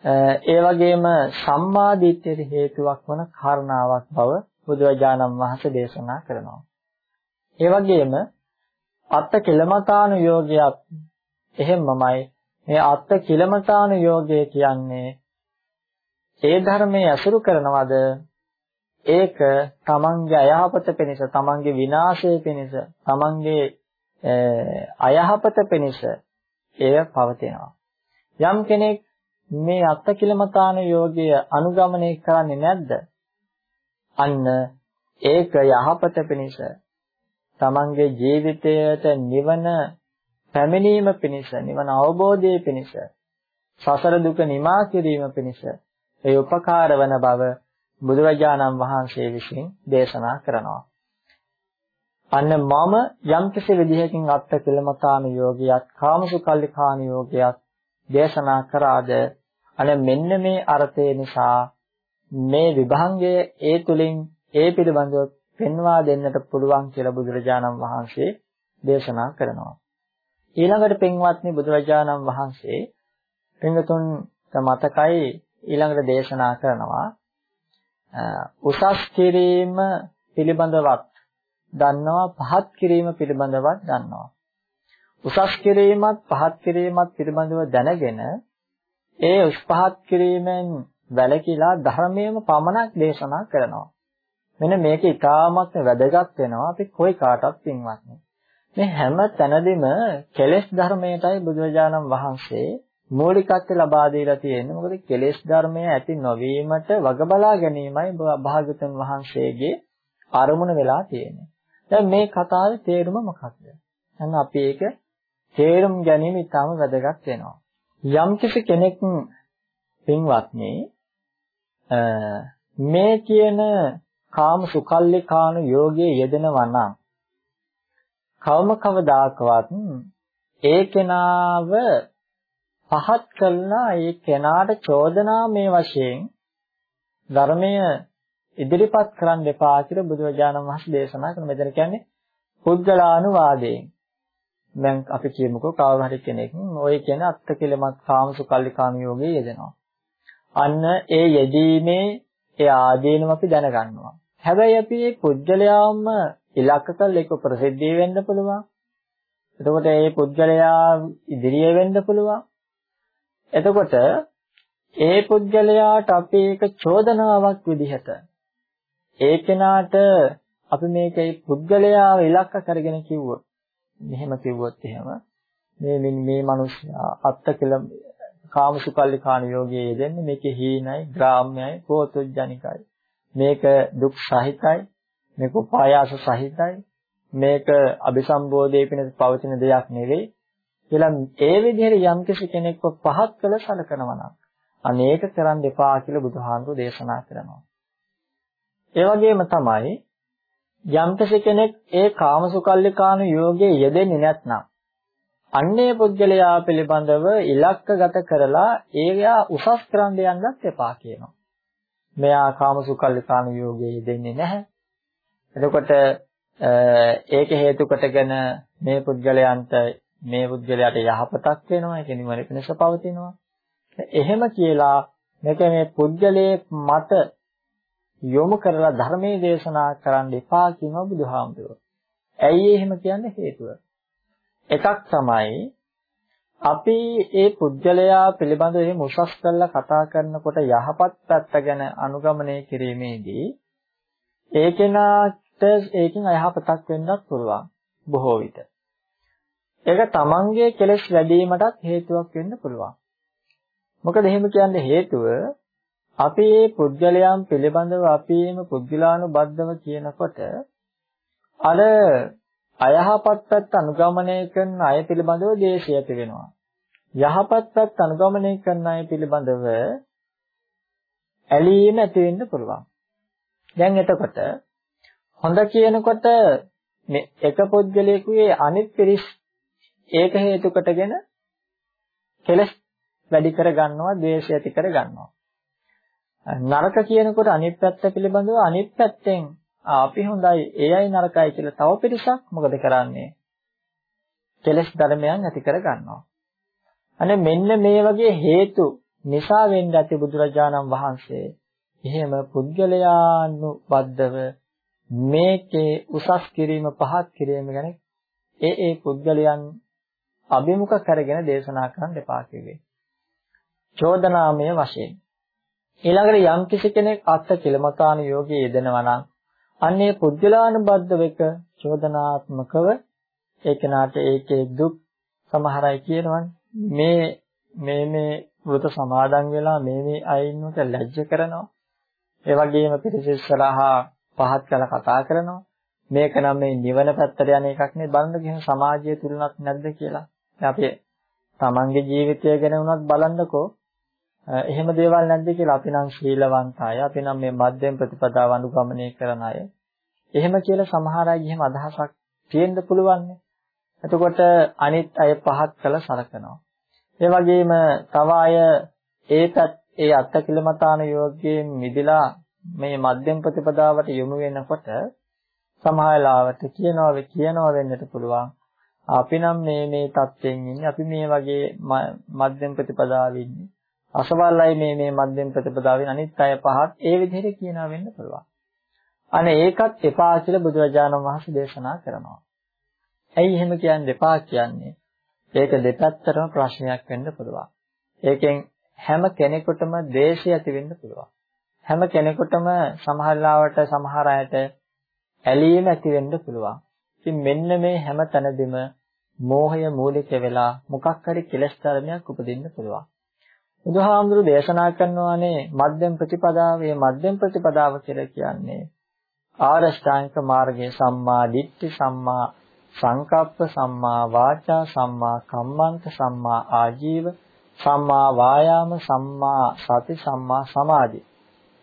ඒ වගේම සම්මාදිට්ඨියට හේතුවක් වන කාරණාවක් බව බුදුරජාණන් වහන්සේ දේශනා කරනවා. ඒ වගේම අත්ත කෙලමතාණු යෝගයක් එහෙම්මමයි මේ අත්ත කිලමතාන යෝගය කියන්නේ ඒ ධර්මයේ අසුරු කරනවද? ඒක තමන්ගේ අයහපත පිණිස තමන්ගේ විනාශය පිණිස තමන්ගේ අයහපත පිණිස එය පවතිනවා. යම් කෙනෙක් මේ අත්කිලමතාන යෝගය අනුගමනය කරන්නේ නැද්ද අන්න ඒක යහපත පිණිස තමන්ගේ ජීවිතයට නිවන පැමිණීම පිණිස නිවන අවබෝධයේ පිණිස සසර දුක නිමා කිරීම පිණිස ඒ උපකාර වන බව බුදුරජාණන් වහන්සේ විසින් දේශනා කරනවා. අන්න මම යම්කිසි විදිහකින් අත්ත කිලමතාන යෝගියත් කාමසුකල්ලිකාන යෝගියත් දේශනා කරාද අනේ මෙන්න මේ අර්ථය නිසා මේ විභංගය ඒ තුලින් ඒ පිළිබඳව පෙන්වා දෙන්නට පුළුවන් කියලා බුදුරජාණන් වහන්සේ දේශනා කරනවා. ඊළඟට පින්වත්නි බුදුරජාණන් වහන්සේ පින්වතුන් මතකයි ඊළඟට දේශනා කරනවා උසස් කිරීම පිළිබඳවත් දන්නවා පහත් කිරීම පිළිබඳවත් දන්නවා උසස් කිරීමත් පහත් කිරීමත් පිළිබඳව දැනගෙන ඒ උස් පහත් කිරීමෙන් වැළකීලා ධර්මයේම පමණක් දේශනා කරනවා මෙන්න මේක ඉතාමත් වැදගත් වෙනවා අපි කොයි කාටවත් පින්වත්නි මේ හැම තැනදීම කෙලෙස් ධර්මයටයි බුදුරජාණන් වහන්සේ මූලිකත්වය ලබා දීලා තියෙන්නේ. මොකද කෙලෙස් ධර්මය ඇති නොවීමට වග බලා ගැනීමයි භාගතුන් වහන්සේගේ අරමුණ වෙලා තියෙන්නේ. දැන් මේ කතාවේ තේරුම මොකක්ද? දැන් අපි ඒක තේරුම් ගැනීම ඉතාම වැදගත් වෙනවා. යම් කෙනෙක් පින්වත්නි මේ කියන කාම සුකල්ලිකාන යෝගයේ යෙදෙනවා නම් කවම කවදාකවත් ඒ කෙනාව පහත් කළා ඒ කෙනාට චෝදනා මේ වශයෙන් ධර්මය ඉදිරිපත් කරන්න එපා කියලා බුදුරජාණන් වහන්සේ දේශනා කරන මෙතන කියන්නේ පුද්ගලානුවාදයෙන්. දැන් අපි කියමුකෝ කවුරු හරි කෙනෙක් ඔය කියන අත්ත කෙලමත් කාමසුකල්ලිකාම යෝගයේ යෙදෙනවා අන්න ඒ යෙදීමේ ඒ ආදීනම අපි දැනගන්නවා හැබැයි අපි මේ පුද්ගලයාම ඉලක්ක කළ එක ප්‍රසිද්ධිය වෙන්න පුළුවන්. එතකොට මේ පුද්ගලයා ඉදිරියේ වෙන්න පුළුවන්. එතකොට ඒ පුද්ගලයාට අපි ඒක චෝදනාවක් විදිහට ඒ කෙනාට අපි මේකේ පුද්ගලයාව ඉලක්ක කරගෙන කිව්වොත් මෙහෙම කිව්වොත් එහෙම මේ මේ මිනිස්සයා අත්ත කියලා කාමසුකල්ලි කාණ යෝගයේ යෙදෙන්නේ මේකේ හීනයි ග්‍රාම්‍යයි කෝතුජ්ජනිකයි මේක දුක් සහිතයි මේක උපායාස සහිතයි මේක අபிසම්බෝධයේ පිණිස පවතින දෙයක් නෙවෙයි කියලා ඒ විදිහට යම්කිසි කෙනෙක්ව පහත් කළ සලකනවා නම් අනේක කරන්න එපා කියලා බුදුහාමුදුරෝ දේශනා කරනවා. ඒ වගේම තමයි යම්කිසි කෙනෙක් ඒ කාමසුකල්ලිකාණු යෝගයේ යෙදෙන්නේ නැත්නම් අන්නේ පුද්ගලයා පිළිබඳව ඉලක්කගත කරලා ඒයා උසස් කරන්න යන්නත් එපා කියනවා. මෙයා කාමසුකල්ලිකාණු යෝගයේ යෙදෙන්නේ නැහැ. එතකොට ඒක හේතු කොටගෙන මේ පුද්ගලයන්ට මේ පුද්ගලයාට යහපතක් වෙනවා ඒක නිවන පිණිස පවතිනවා එහෙම කියලා මේක මේ පුද්ගලයේ මත යොමු කරලා ධර්මයේ දේශනා කරන්න එපා කියනවා බුදුහාමුදුරුවෝ. ඇයි එහෙම කියන්නේ හේතුව? එකක් තමයි අපි ඒ පුද්ගලයා පිළිබඳව එහෙම උසස් කරලා කතා කරනකොට යහපත් පැත්ත ගැන අනුගමනය කිරීමේදී ඒ කෙනාට ඒකෙන් අයහපතක් වෙන්නත් පුළුවන් බොහෝ විට. ඒක තමන්ගේ කෙලෙස් වැඩිවීමටත් හේතුවක් වෙන්න පුළුවන්. මොකද එහෙම කියන්නේ හේතුව අපි මේ පුද්ගලයන් පිළිබඳව අපි මේ පුද්ගලානුබද්ධව කියනකොට අර අයහපත් පැත්ත අනුගමනය කරන අය පිළිබඳව දේශය ඇති වෙනවා. යහපත් පැත්ත අනුගමනය කරන අය පිළිබඳව ඇලීම ඇති වෙන්න පුළුවන්. දැන් එතකොට හොඳ කියනකොට මේ එක පුද්ගලයෙකුගේ අනිත් පිරිස් ඒක හේතු කොටගෙන කෙලස් වැඩි කර ගන්නවා, ද්වේෂය ඇති කර ගන්නවා. නරක කියනකොට අනිත් පැත්ත පිළිබඳව අනිත් පැත්තෙන් අපි හොඳයි, ඒ අය නරකයි කියලා තව පිරිසක් මොකද කරන්නේ? කෙලස් ධර්මයන් ඇති කර ගන්නවා. අනේ මෙන්න මේ වගේ හේතු නිසා වෙන්න ඇති බුදුරජාණන් වහන්සේ එහෙම පුද්ගලයානුබද්ධව මේකේ උසස් කිරීම පහත් කිරීම ගැන ඒ ඒ පුද්ගලයන් අභිමුඛ කරගෙන දේශනා කරන්න එපා කිව්වේ. චෝදනාමය වශයෙන්. ඊළඟට යම් කිසි කෙනෙක් අත්ත කිලමතාන යෝගයේ යෙදෙනවා නම් අන්නේ පුද්ගලානුබද්ධව එක චෝදනාත්මකව ඒ කෙනාට ඒකේ දුක් සමහර අය කියනවනේ මේ මේ මේ වෘත සමාදන් වෙලා මේ මේ අයින්වට ලැජ්ජ කරනවා ඒ වගේම පිරිසිස්සලහා පහත් කළ කතා කරනවා. මේක නම් මේ නිවන පැත්තට යන එකක් නේ බලන්න කියන සමාජය තුලවත් නැද්ද කියලා. අපි තමන්ගේ ජීවිතය ගැන වුණත් බලන්නකෝ. එහෙම දේවල් නැද්ද කියලා අපි නම් ශීලවන්ත අය, අපි නම් මේ මධ්‍යම ප්‍රතිපදාව අනුගමනය කරන අය. එහෙම කියලා සමහර අය එහෙම අදහසක් තියෙන්න පුළුවන්. එතකොට අනිත් අය පහත් කළ සලකනවා. ඒ වගේම තව අය ඒකත් ඒ අත්කිලමතාන යෝගයෙන් මිදලා මේ මධ්‍යම ප්‍රතිපදාවට යොමු වෙනකොට සමහරලාවට කියනවා වේ කියනවා වෙන්නට පුළුවන් අපි නම් මේ මේ தත්යෙන් ඉන්නේ අපි මේ වගේ මධ්‍යම ප්‍රතිපදාවේ ඉන්නේ අසවල්යි මේ මේ මධ්‍යම ප්‍රතිපදාවෙන් අනිත් අය පහත් ඒ විදිහට කියනවා වෙන්න පුළුවන් අනේ ඒකත් එපා කියලා බුදුරජාණන් වහන්සේ දේශනා කරනවා ඇයි එහෙම කියන්නේ එපා කියන්නේ ඒක දෙපැත්තටම ප්‍රශ්නයක් වෙන්න පුළුවන් ඒකෙන් හැම කෙනෙකුටම ද්වේෂය ඇති වෙන්න පුළුවන්. හැම කෙනෙකුටම සමහරලාවට සමහර අයට ඇලීම ඇති වෙන්න පුළුවන්. ඉතින් මෙන්න මේ හැම තැනදීම මෝහය මූලික වෙලා මොකක් හරි කෙලස් ධර්මයක් උපදින්න පුළුවන්. බුදුහාමුදුරු දේශනා කරනවානේ මධ්‍යම ප්‍රතිපදාව, මේ මධ්‍යම ප්‍රතිපදාව කියලා කියන්නේ ආරෂ්ඨාංගික මාර්ගයේ සම්මා දිට්ඨි සම්මා සංකප්ප සම්මා වාචා සම්මා කම්මන්ත සම්මා ආජීව සම්මා වායාම සම්මා සති සම්මා සමාධි.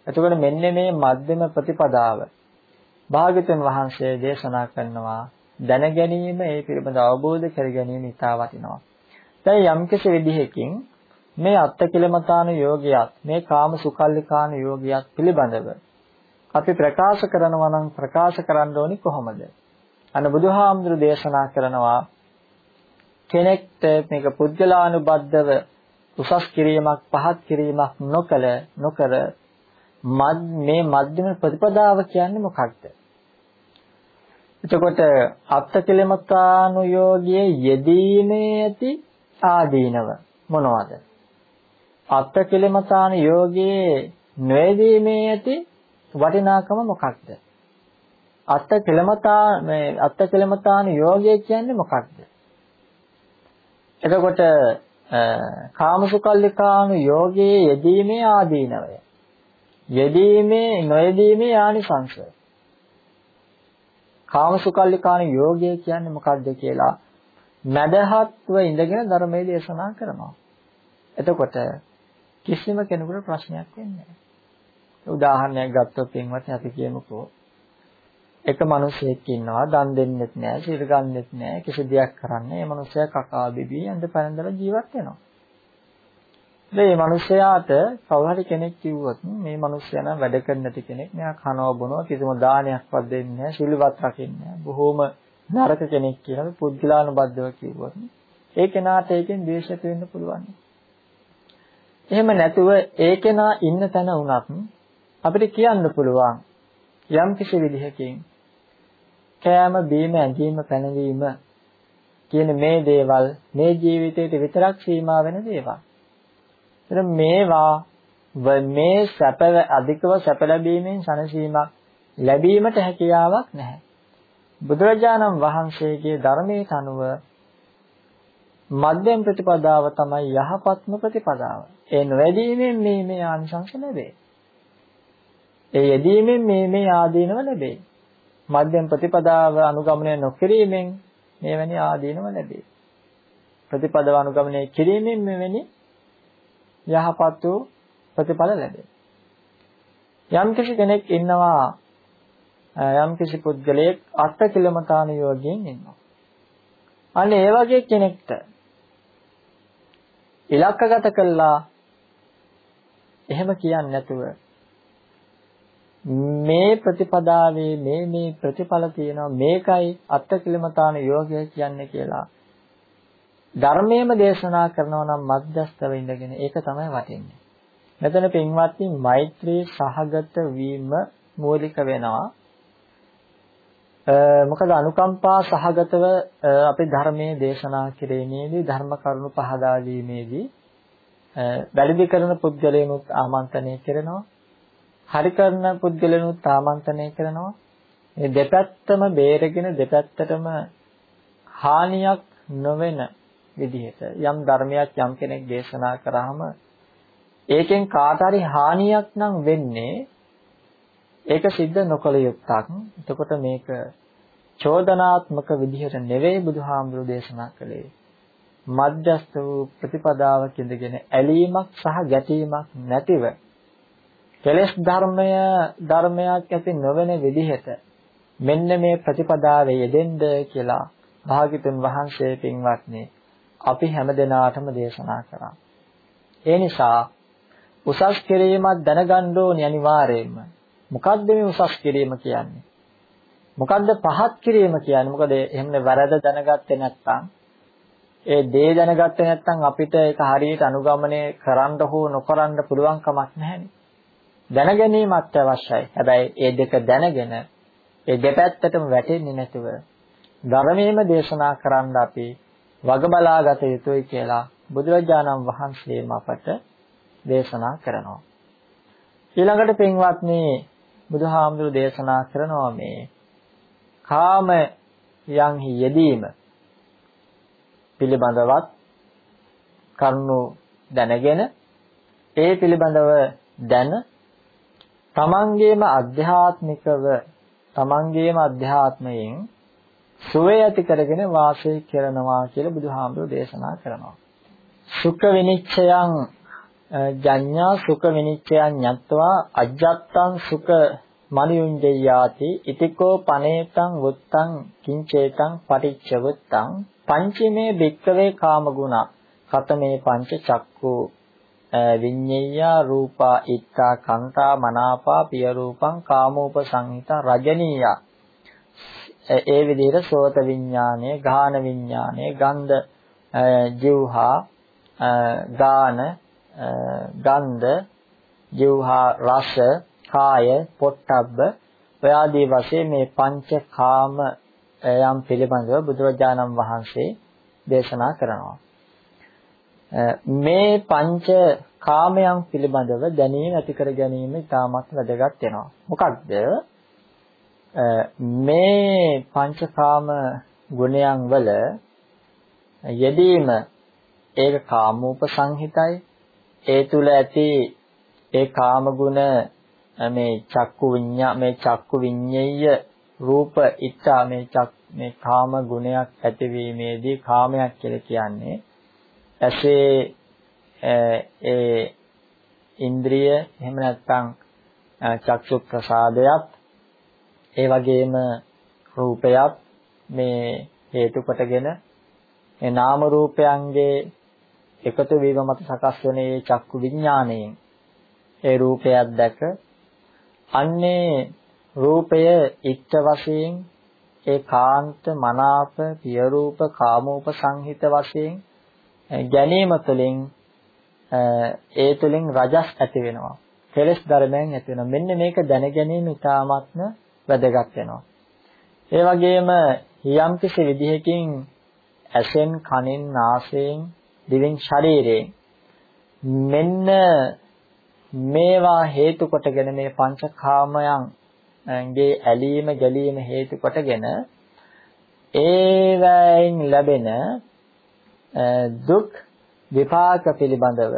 එතකොට මෙන්න මේ මධ්‍යම ප්‍රතිපදාව භාග්‍යතුන් වහන්සේ දේශනා කරනවා දැන ගැනීම ඒ පිළිබඳ අවබෝධ කර ගැනීම ඉතා වටිනවා. දැන් යම්කිසි විදිහකින් මේ අත්තිකිලමතාන යෝගියත් මේ කාම සුකල්ලිකාන යෝගියත් පිළිබඳව අපි ප්‍රකාශ කරනවා නම් ප්‍රකාශ කරන්න ඕනි කොහොමද? අන්න බුදුහාමුදුරු දේශනා කරනවා කෙනෙක්ට මේක පුද්ගලානුබද්ධව උසස් කිරීමක් පහත් කිරීමක් නොකල නොකර මේ මධ්‍යම ප්‍රතිපදාව කියන්නේ මොකක්ද? එතකොට අත්තිකිලමතානුයෝගයේ යෙදීමේ ඇති ආදීනව මොනවද? අත්තිකිලමතාන යෝගයේ නොයෙදීමේ ඇති වටිනාකම මොකක්ද? අත්තිකිලමතා මේ අත්තිකිලමතාන යෝගය කියන්නේ මොකක්ද? එතකොට කාමසුකල්ලිකානු යෝගයේ යෙදීමේ ආදීනවය. යෙදීමේ නොයෙදීමේ ආනිසංශය. කාමසුකල්ලිකාන යෝගය කියන්නේ මොකක්ද කියලා මදහත්ව ඉඳගෙන ධර්මයේ දේශනා කරනවා. එතකොට කිසිම කෙනෙකුට ප්‍රශ්නයක් වෙන්නේ නැහැ. උදාහරණයක් ගත්තොත් පින්වත්නි අපි කියමුකෝ එක මිනිහෙක් ඉන්නවා දන් දෙන්නෙත් නැහැ, සිල් ගන්නෙත් නැහැ, කිසි දෙයක් කරන්නේ. ඒ මිනිහයා කකා බිබී ඇඳ පැනඳලා ජීවත් වෙනවා. මේ මිනිහයාට කවුරු හරි කෙනෙක් කිව්වොත් මේ මිනිහයා නම් වැඩ කරන්න නැති කෙනෙක්. මෙයා කනවා බොනවා කිසිම දානයක්වත් දෙන්නේ නැහැ, සිල්වත් රකින්නේ නැහැ. බොහෝම නරක කෙනෙක් කියලා පුද්ගලානුබද්ධව කිව්වොත් ඒ කෙනාට ඒකෙන් ද්වේෂයට වෙන්න පුළුවන්. එහෙම නැතුව ඒ කෙනා ඉන්න තැන වුණත් අපිට කියන්න පුළුවන් යම් කිසි විදිහකින් කෑම බීම ඇඳීම පැනවීම කියන මේ දේවල් මේ ජීවිතේට විතරක් සීමා වෙන දේවල්. එතන මේවා මේ සැප අධිකව සැප ලැබීමෙන් සනසීමක් ලැබීමට හැකියාවක් නැහැ. බුදුරජාණන් වහන්සේගේ ධර්මයේ අනුව මධ්‍යම ප්‍රතිපදාව තමයි යහපත්ම ප්‍රතිපදාව. ඒ නොවැදීමෙන් මේ මේ ආනිසංස ලැබේ. ඒ යෙදීමෙන් මේ මේ ආදීනව ලැබේ. මධ්‍යම ප්‍රතිපදාව අනුගමනය නොකිරීමෙන් මෙවැනි ආදීනව ලැබේ. ප්‍රතිපදාව අනුගමනය කිරීමෙන් මෙවැනි යහපත් වූ ප්‍රතිඵල ලැබේ. යම් කිසි කෙනෙක් ඉන්නවා යම් කිසි පුද්ගලයෙක් අට කිලමතාන යෝගයෙන් ඉන්නවා. අන්න ඒ වගේ කෙනෙක්ට ඉලක්කගත කළා එහෙම කියන්නේ නැතුව මේ ප්‍රතිපදාවේ මේ මේ ප්‍රතිඵල තියෙනවා මේකයි අත්කිලමතාන යෝගය කියන්නේ කියලා ධර්මයේම දේශනා කරනවා නම් මධ්‍යස්තව ඉඳගෙන ඒක තමයි වටින්නේ. මෙතන පින්වත්නි මෛත්‍රී සහගත වීම මූලික වෙනවා. මොකද අනුකම්පා සහගතව අපි ධර්මයේ දේශනා කිරීමේදී ධර්ම කරුණු පහදා දීමේදී වැරදි කරන පුද්ගලයන්ුත් ආමන්ත්‍රණය කරනවා. හරි කරන පුද්ගලයන්ුත් ආමන්ත්‍රණය කරනවා. මේ දෙපැත්තම බේරගෙන දෙපැත්තටම හානියක් නොවන විදිහට යම් ධර්මයක් යම් කෙනෙක් දේශනා කරාම ඒකෙන් කාට හරි හානියක් නම් වෙන්නේ ඒක සිද්ධ නොකළ යුත්තක්. එතකොට මේක චෝදනාත්මක විදිහට නෙවෙයි බුදුහාමුදුරු දේශනා කළේ. මධ්‍යස්ත වූ ප්‍රතිපදාවක ඉඳගෙන ඇලීමක් සහ ගැටීමක් නැතිව කෙලෙස් ධර්මය ධර්මයක් ඇති නොවන විදිහට මෙන්න මේ ප්‍රතිපදාවේ යෙදෙන්න කියලා භාග්‍යතුන් වහන්සේ පින්වත්නි අපි හැමදෙනාටම දේශනා කරා. ඒ නිසා උසස් කිරීමක් දැනගන්න ඕනි අනිවාර්යයෙන්ම. මොකද්ද මේ උසස් කිරීම කියන්නේ? මොකද්ද පහත් කිරීම කියන්නේ? මොකද එහෙමනේ වැරද්ද දැනගත්තේ නැත්නම් ඒ දේ දැනගත්තේ නැත්නම් අපිට ඒක හරියට අනුගමනය කරන්න හෝ නොකරන්න පුළුවන් කමක් නැහැනේ. දැනගැනීමත් අවශ්‍යයි. හැබැයි ඒ දෙක දැනගෙන ඒ දෙපැත්තටම වැටෙන්නේ නැතුව ධර්මයේම දේශනා කරන්න අපි වග බලාගත යුතුයි කියලා බුදුරජාණන් වහන්සේම අපට දේශනා කරනවා. ඊළඟට පින්වත්නි බුදුහාමුදුරු දේශනා කරනවා මේ කාම යන්හි යෙදීම පිළිබඳවත් කරුණු දැනගෙන ඒ පිළිබඳව දැන තමන්ගේම අධ්‍යාත්මිකව තමන්ගේම අධ්‍යාත්මයෙන් සුවේ ඇති කරගෙන වාසය කරනවා කියලා බුදුහාමුදුරෝ දේශනා කරනවා. සුඛ විනිච්ඡයන් ජඤ්ඤා සුඛ විනිච්ඡයන් ඤත්වා අජ්ජත්තං සුඛ මනියුංජයාති ඉතිකෝ පනේතං වුත්තං කිංචේතං පටිච්ච වුත්තං පංචමේ භික්කවේ කාමගුණ කතමේ පංච චක්කු විඤ්ඤේය රූපා ඉත්තා කන්තා මනාපා පිය රූපං කාමෝප සංහිතා රජනීය ඒ විදිහට සෝත විඥානය ගාන විඥානය ගන්ධ ජීවහා ගාන ගන්ධ ජීවහා රස කාය පොට්ටබ්බ ඔය ආදී වශයෙන් මේ පංච කාම යම් පිළිබඳව බුදුරජාණන් වහන්සේ දේශනා කරනවා මේ පංච කාමයන් පිළිබඳව දැනීම ඇති කර ගැනීම ඉතාමත් වැදගත් වෙනවා. මොකක්ද? මේ පංචකාම ගුණයන් වල යෙදීම ඒක කාමෝපසංහිතයි. ඒ තුල ඇති ඒ කාම ගුණ මේ චක්කු විඤ්ඤා මේ චක්කු විඤ්ඤේය රූප ඉච්ඡා මේ චක් මේ කාම ගුණයක් ඇතිවීමේදී කාමයක් කියලා කියන්නේ ඇසේ ඒ ඉන්ද්‍රිය එහෙම නැත්නම් චක්සු ප්‍රසාදයක් ඒ වගේම රූපයක් මේ හේතු කොටගෙන ඒ නාම රූපයන්ගේ එකතු වීම මත සකස් වන මේ චක්කු විඥාණයෙන් ඒ රූපයක් දැක අන්නේ රූපය ඉච්ඡ වශයෙන් ඒ කාන්ත මනාප පිය රූප කාමෝප සංහිත වශයෙන් ගැනීම තුළින් ඒ තුළින් රජස් ඇති වෙනවා. කෙලස් ධර්මයන් ඇති වෙනවා. මෙන්න මේක දැන ගැනීම ඉතාමත්ම වැදගත් වෙනවා. ඒ වගේම යම්කිසි විදිහකින් ඇසෙන්, කනෙන්, නාසයෙන්, දිවෙන්, ශරීරයෙන් මෙන්න මේවා හේතු කොටගෙන මේ පංචකාමයන් ගේ ඇලීම ගැලීම හේතු කොටගෙන ඒවයින් ලැබෙන දුක් විපාක පිළිබඳව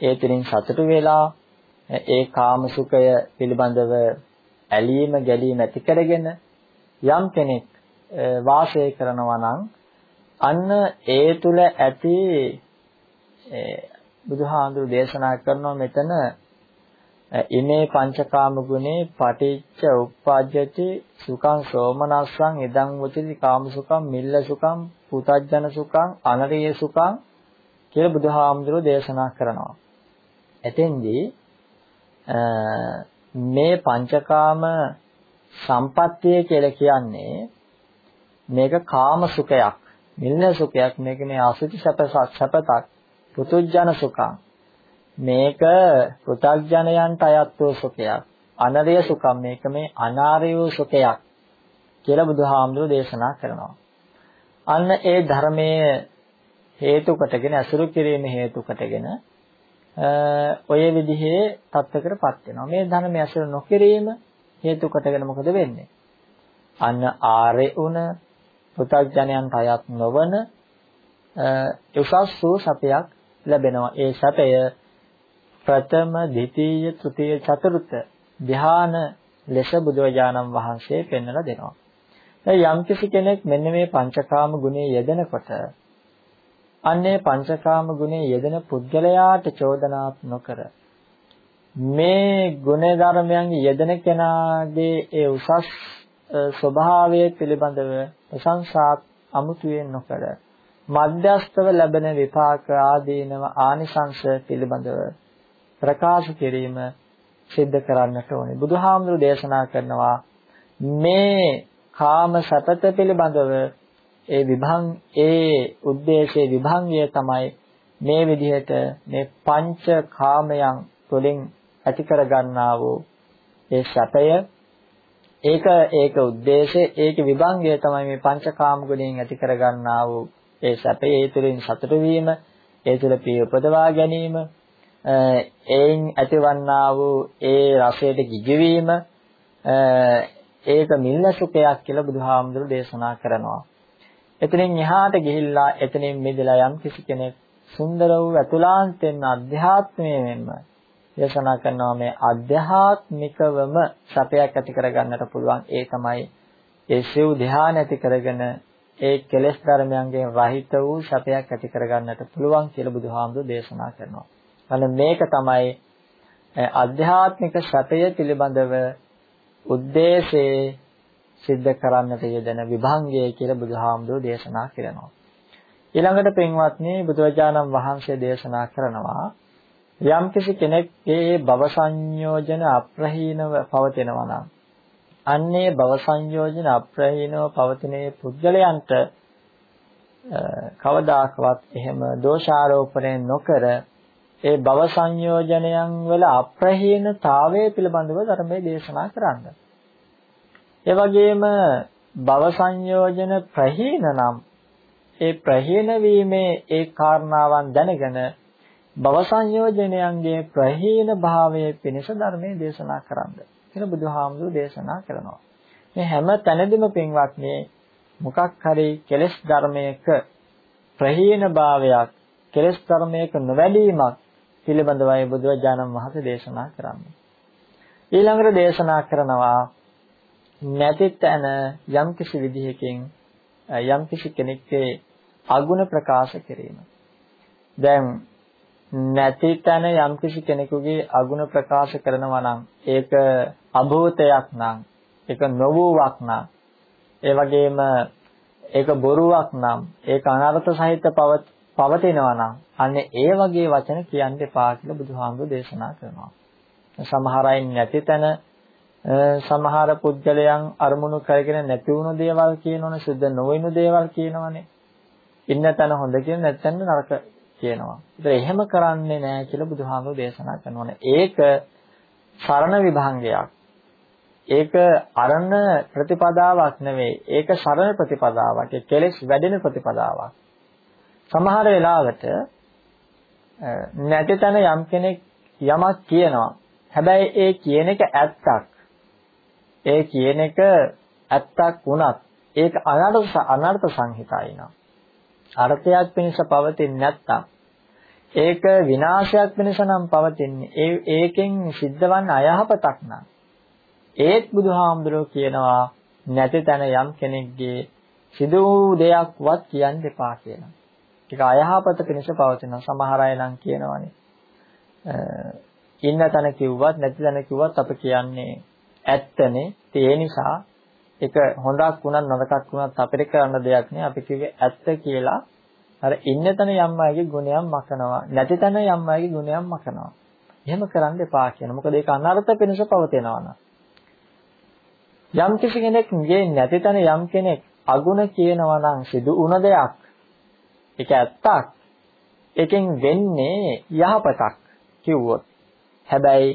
ඒ තුලින් සතුටු වෙලා ඒ කාම සුඛය පිළිබඳව ඇලීම ගැලීම ඇති කරගෙන යම් කෙනෙක් වාසය කරනවා නම් අන්න ඒ තුල ඇති බුදුහාඳුරු දේශනා කරනවා මෙතන ඉමේ පංචකාම ගුණේ පටිච්ච උප්පජ්ජති සුඛං සෝමනස්සං ඉදං වචති කාම සුඛං මිල්ල සුඛං පුතඥන සුඛං අනරිය සුඛං කියලා බුදුහාමුදුරෝ දේශනා කරනවා. එතෙන්දී මේ පංචකාම සම්පත්තිය කියලා කියන්නේ මේක කාම සුඛයක්, මිල්ල සුඛයක්, මේක මේ අසුචි සැපසක්, පුතුජන සුඛං. මේක පුතග්ජනයන්ට අයත් වූ සුඛයක්. අනරිය සුඛම් මේක මේ අනාර්ය වූ සුඛයක් කියලා බුදුහාමුදුරෝ දේශනා කරනවා. අන්න ඒ ධර්මයේ හේතු කොටගෙන අසුරු කිරීම හේතු කොටගෙන ඔය විදිහේ තත්ත්වකටපත් වෙනවා. මේ ධර්මයේ අසුරු නොකිරීම හේතු කොටගෙන මොකද වෙන්නේ? අන්න ආරේ උන පුතග්ජනයන්ට අයත් නොවන උසස් වූ සපයක් ලැබෙනවා. ඒ සපය ප්‍රථම, ද්විතීය, තෘතීය, චතුර්ථ ධ්‍යාන ලෙස බුදුරජාණන් වහන්සේ පෙන්වලා දෙනවා. යම්කිසි කෙනෙක් මෙන්න මේ පංචකාම ගුණයේ යෙදෙනකොට අන්නේ පංචකාම ගුණයේ යෙදෙන පුද්ගලයාට චෝදනා නොකර මේ ගුණ ධර්මයන්ගේ යෙදෙන කෙනාගේ ඒ උසස් ස්වභාවය පිළිබඳව ප්‍රශංසාත් අමුතුවෙන් නොකර මධ්‍යස්තව ලැබෙන විපාක ආදීනව ආනිසංශ පිළිබඳව ප්‍රකාශ කිරීම සිද්ධ කරන්නට ඕනේ. බුදුහාමුදුරු දේශනා කරනවා මේ කාම සතත පිළිබඳව ඒ විභං ඒ ಉದ್ದೇಶයේ විභංගය තමයි මේ විදිහට මේ පංච කාමයන් තුළින් ඇති කරගන්නා වූ ඒ සැපය ඒක ඒක ಉದ್ದೇಶය ඒක විභංගය තමයි මේ පංචකාම ගුණයෙන් ඇති කරගන්නා වූ ඒ සැපේ ඒ තුළින් සතුට වීම ඒ තුළ පිය උපදවා ගැනීම එයින් ඇතිවන්නා වූ ඒ රසයට කිජවීම ඒක මිල්ල සුඛයක් කියලා බුදුහාමුදුරු දේශනා කරනවා. එතනින් එහාට ගිහිල්ලා එතනින් මිදලා යම් කිසි කෙනෙක් සුන්දර වූ අතුලාන්තෙන් අධ්‍යාත්මයෙන්ම දේශනා කරනවා මේ අධ්‍යාත්මිකවම සැපයක් ඇති කරගන්නට පුළුවන් ඒ තමයි ඒ සිව් ධ්‍යාන ඇති කරගෙන ඒ කෙලෙස් ධර්මයන්ගෙන් රහිත වූ සැපයක් ඇති කරගන්නට පුළුවන් කියලා බුදුහාමුදුරෝ දේශනා කරනවා. අන්න මේක තමයි ආධ්‍යාත්මික සැපය පිළිබඳව උද්දේශයේ සිද්ධ කරන්නට යෙදෙන විභංගය කියලා බුදුහාමුදුරෝ දේශනා කරනවා. ඊළඟට පින්වත්නි බුදුරජාණන් වහන්සේ දේශනා කරනවා යම් කෙනෙක්ගේ භව සංයෝජන අප්‍රහීනව පවතිනවා නම් අන්නේ භව සංයෝජන අප්‍රහීනව පවතිනේ පුද්ගලයන්ට කවදාකවත් එහෙම දෝෂාරෝපණය නොකර ඒ භව සංයෝජනයන් වල අප්‍රහීනතාවය පිළිබඳව ධර්මයේ දේශනා කරන්න. ඒ වගේම භව සංයෝජන ප්‍රහීන නම් ඒ ප්‍රහීන වීමේ ඒ කාරණාවන් දැනගෙන භව සංයෝජනයන්ගේ ප්‍රහීන භාවයේ පිණිස ධර්මයේ දේශනා කරන්නේ කියලා බුදුහාමුදුරු දේශනා කරනවා. මේ හැම තැනදීම පින්වත්නි මොකක් හරි කෙලෙස් ධර්මයක ප්‍රහීන භාවයක් කෙලෙස් ධර්මයක නොවැළීමක් පිළිබඳවයි බුදුරජාණන් වහන්සේ දේශනා කරන්නේ. ඊළඟට දේශනා කරනවා නැති තැන යම් කිසි විදිහකින් යම් කිසි කෙනෙක්ගේ අගුණ ප්‍රකාශ කිරීම. දැන් නැති තැන යම්කිසි කෙනෙකුගේ අගුණ ප්‍රකාශ කරනවා නම් ඒක අභූතයක් නම් ඒක නොවුවක් නම් ඒ වගේම ඒක බොරුවක් නම් ඒක අනර්ථ සහිත පවතිනවා නම් අන්න ඒ වගේ වචන කියන්න එපා කියලා බුදුහාමුදුරෝ දේශනා කරනවා. සමහර අය නැති තැන සමහර පුද්ගලයන් අරමුණු කරගෙන නැති වුණු දේවල් කියනවනේ සුද්ධ නොවුණු දේවල් කියනවනේ. ඉන්න තැන හොඳ කියන නැත්නම් නරක කියනවා. ඒතර එහෙම කරන්නේ නැහැ කියලා බුදුහාමුදුරෝ දේශනා කරනවා. ඒක සරණ විභංගයක්. ඒක අරණ ප්‍රතිපදාවක් නෙවෙයි. ඒක සරණ ප්‍රතිපදාවක්. ඒ කෙලෙස් වැඩෙන ප්‍රතිපදාවක්. සමහර වෙලාවට නැති තැන යම් කෙනෙක් යමක් කියනවා. හැබැයි ඒ කියන එක ඇත්තක්. ඒ කියන එක ඇත්තක් වුණත් ඒක අනර්ථ අනර්ථ සංහිතයි නා. අර්ථයක් පිණිස පවතින්නේ නැත්තම් ඒක විනාශයක් වෙනස නම් පවතින්නේ. ඒ ඒකෙන් සිද්ධවන්න අයහපතක් නම්. ඒත් බුදුහාමුදුරුවෝ කියනවා නැති තැන යම් කෙනෙක්ගේ සිදු වූ දෙයක්වත් කියන්න එපා කියලා. ඒක අයහපත පිණිස පවතින සමහර අය නම් කියනවානේ. ඉන්න තැන කිව්වත් නැති තැන කිව්වත් අප කියන්නේ ඇත්තනේ. ඒ නිසා ඒක හොඳක් වුණත් නරකක් වුණත් අපිට කරන්න දෙයක් නෑ. අපි කිව්වේ ඇත්ත කියලා අර ඉන්න තැන යම් අයගේ ගුණයන් මකනවා නැති තැන යම් අයගේ ගුණයන් මකනවා. එහෙම කරන්න එපා කියන. මොකද ඒක අනර්ථ පිණිස පවතිනවා නම්. යම් කිසි කෙනෙක්ගේ නැති තැන යම් කෙනෙක් අගුණ කියනවා නම් සිදු වුණ දෙයක් ඒක ඇත්තක්. ඒකෙන් වෙන්නේ යහපතක් කිව්වොත්. හැබැයි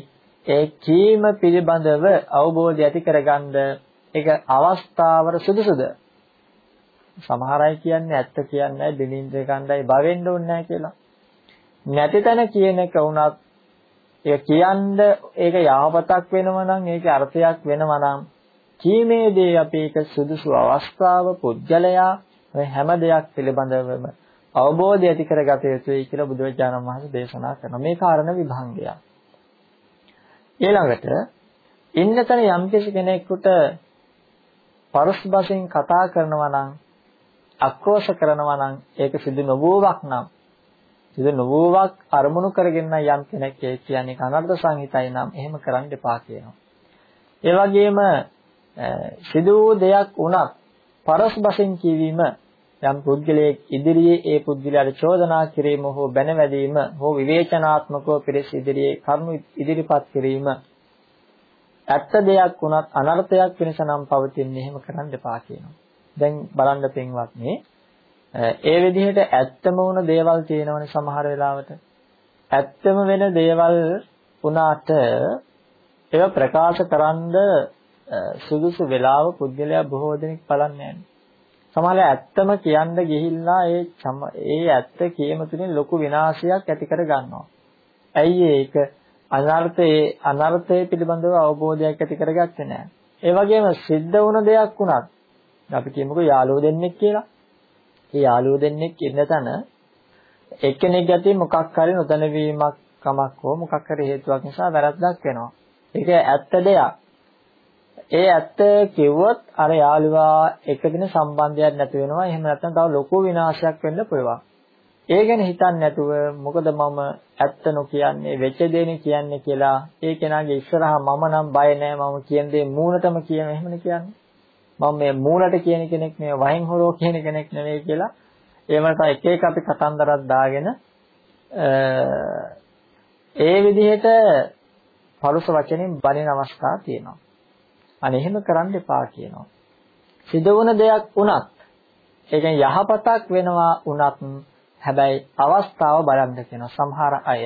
ඒ කීම පිළිබඳව අවබෝධය ඇති කරගන්න ඒක අවස්ථාවට සුදුසුද? සමහර අය කියන්නේ ඇත්ත කියන්නේ දෙනින්ද්‍ර කණ්ඩායි බවෙන්න ඕනේ නැහැ කියලා. නැති තැන කියන එක වුණත් ඒක කියන්න ඒක යහපතක් වෙනවා නම් ඒක අර්ථයක් වෙනවා නම් කීමේදී අපි ඒක සුදුසු අවස්ථාව පුද්ගලයා හැම දෙයක් පිළිබඳවම අවබෝධය ඇති කරගත යුතුයි කියලා බුදුරජාණන් වහන්සේ දේශනා කරනවා. මේ කාරණ විභංගය. ඊළඟට ඉන්නතන යම් කෙනෙකුට පරස් බසින් කතා කරනවා නම් අක්‍රෝෂ කරනවා නම් ඒක සිදු නොවුවක් නම් සිදු නොවුවක් අරමුණු කරගෙන යම් කෙනෙක් ඒ කියන්නේ අනර්ථ සංහිතයි නම් එහෙම කරන්න එපා කියනවා. ඒ වගේම සිදු දෙයක් වුණත් පරස් බසින් කියවීම යම් පුද්ගලයෙක් ඉදිරියේ ඒ පුද්ගලයාට චෝදනා කිරීම හෝ බැනවැදීම හෝ විවේචනාත්මකව පිළිස් ඉදිරියේ කරුණු ඉදිරිපත් කිරීම ඇත්ත දෙයක් වුණත් අනර්ථයක් වෙනස නම් පවතින්නේ එහෙම කරන්න එපා කියනවා. දැන් බලන්න පින්වත්නි ඒ විදිහට ඇත්තම වුණ දේවල් තියෙනවනේ සමහර වෙලාවට ඇත්තම වෙන දේවල් වුණාට ඒව ප්‍රකාශ කරන්න සුදුසු වෙලාව පුද්ගලයා බොහෝ දෙනෙක් බලන්නේ සමහර ඇත්තම කියන්න ගිහිල්ලා ඒ ඒ ඇත්ත කියම තුලින් ලොකු විනාශයක් ඇති කර ගන්නවා. ඇයි ඒක අනර්ථයේ අනර්ථයේ පිළිබඳව අවබෝධයක් ඇති කරගත්තේ නැහැ. ඒ වගේම සිද්ධ වුණ දෙයක් වුණත් අපි කියමුකෝ යාළුවෝ දෙන්නෙක් කියලා. ඒ යාළුවෝ දෙන්නෙක් ඉන්න තැන එක්කෙනෙක් ගැති මොකක් හරි නොදැනවීමක් කමක් හෝ මොකක් හරි හේතුවක් නිසා වැරද්දක් වෙනවා. ඒක ඇත්ත දෙයක්. ඒ ඇත්ත කිව්වොත් අර යාළුවා එකදින සම්බන්ධයක් නැති වෙනවා. එහෙම නැත්නම් තව ලොකු විනාශයක් වෙන්න පුළුවන්. ඒ ගැන හිතන්නේ නැතුව මොකද මම ඇත්ත නොකියන්නේ වෙච්ච දේනේ කියන්නේ කියලා ඒ කෙනාගේ ඉස්සරහා මම නම් බය නෑ මම කියන දේ මූණටම කියන එහෙමනේ කියන්නේ. මම මේ මූණට කියන කෙනෙක් මේ වහින් හොරෝ කියන කෙනෙක් නෙවෙයි කියලා එහෙම නැත්නම් එක එක අපි කතන්දරක් දාගෙන ඒ විදිහට පරුස වචනෙන් බණින අවස්ථා තියෙනවා. අනේ එහෙම කරන්න එපා කියනවා. සිදුවන දෙයක් වුණත් ඒ කියන්නේ යහපතක් වෙනවා වුණත් හැබැයි අවස්ථාව බලන්න කියනවා. සමහර අය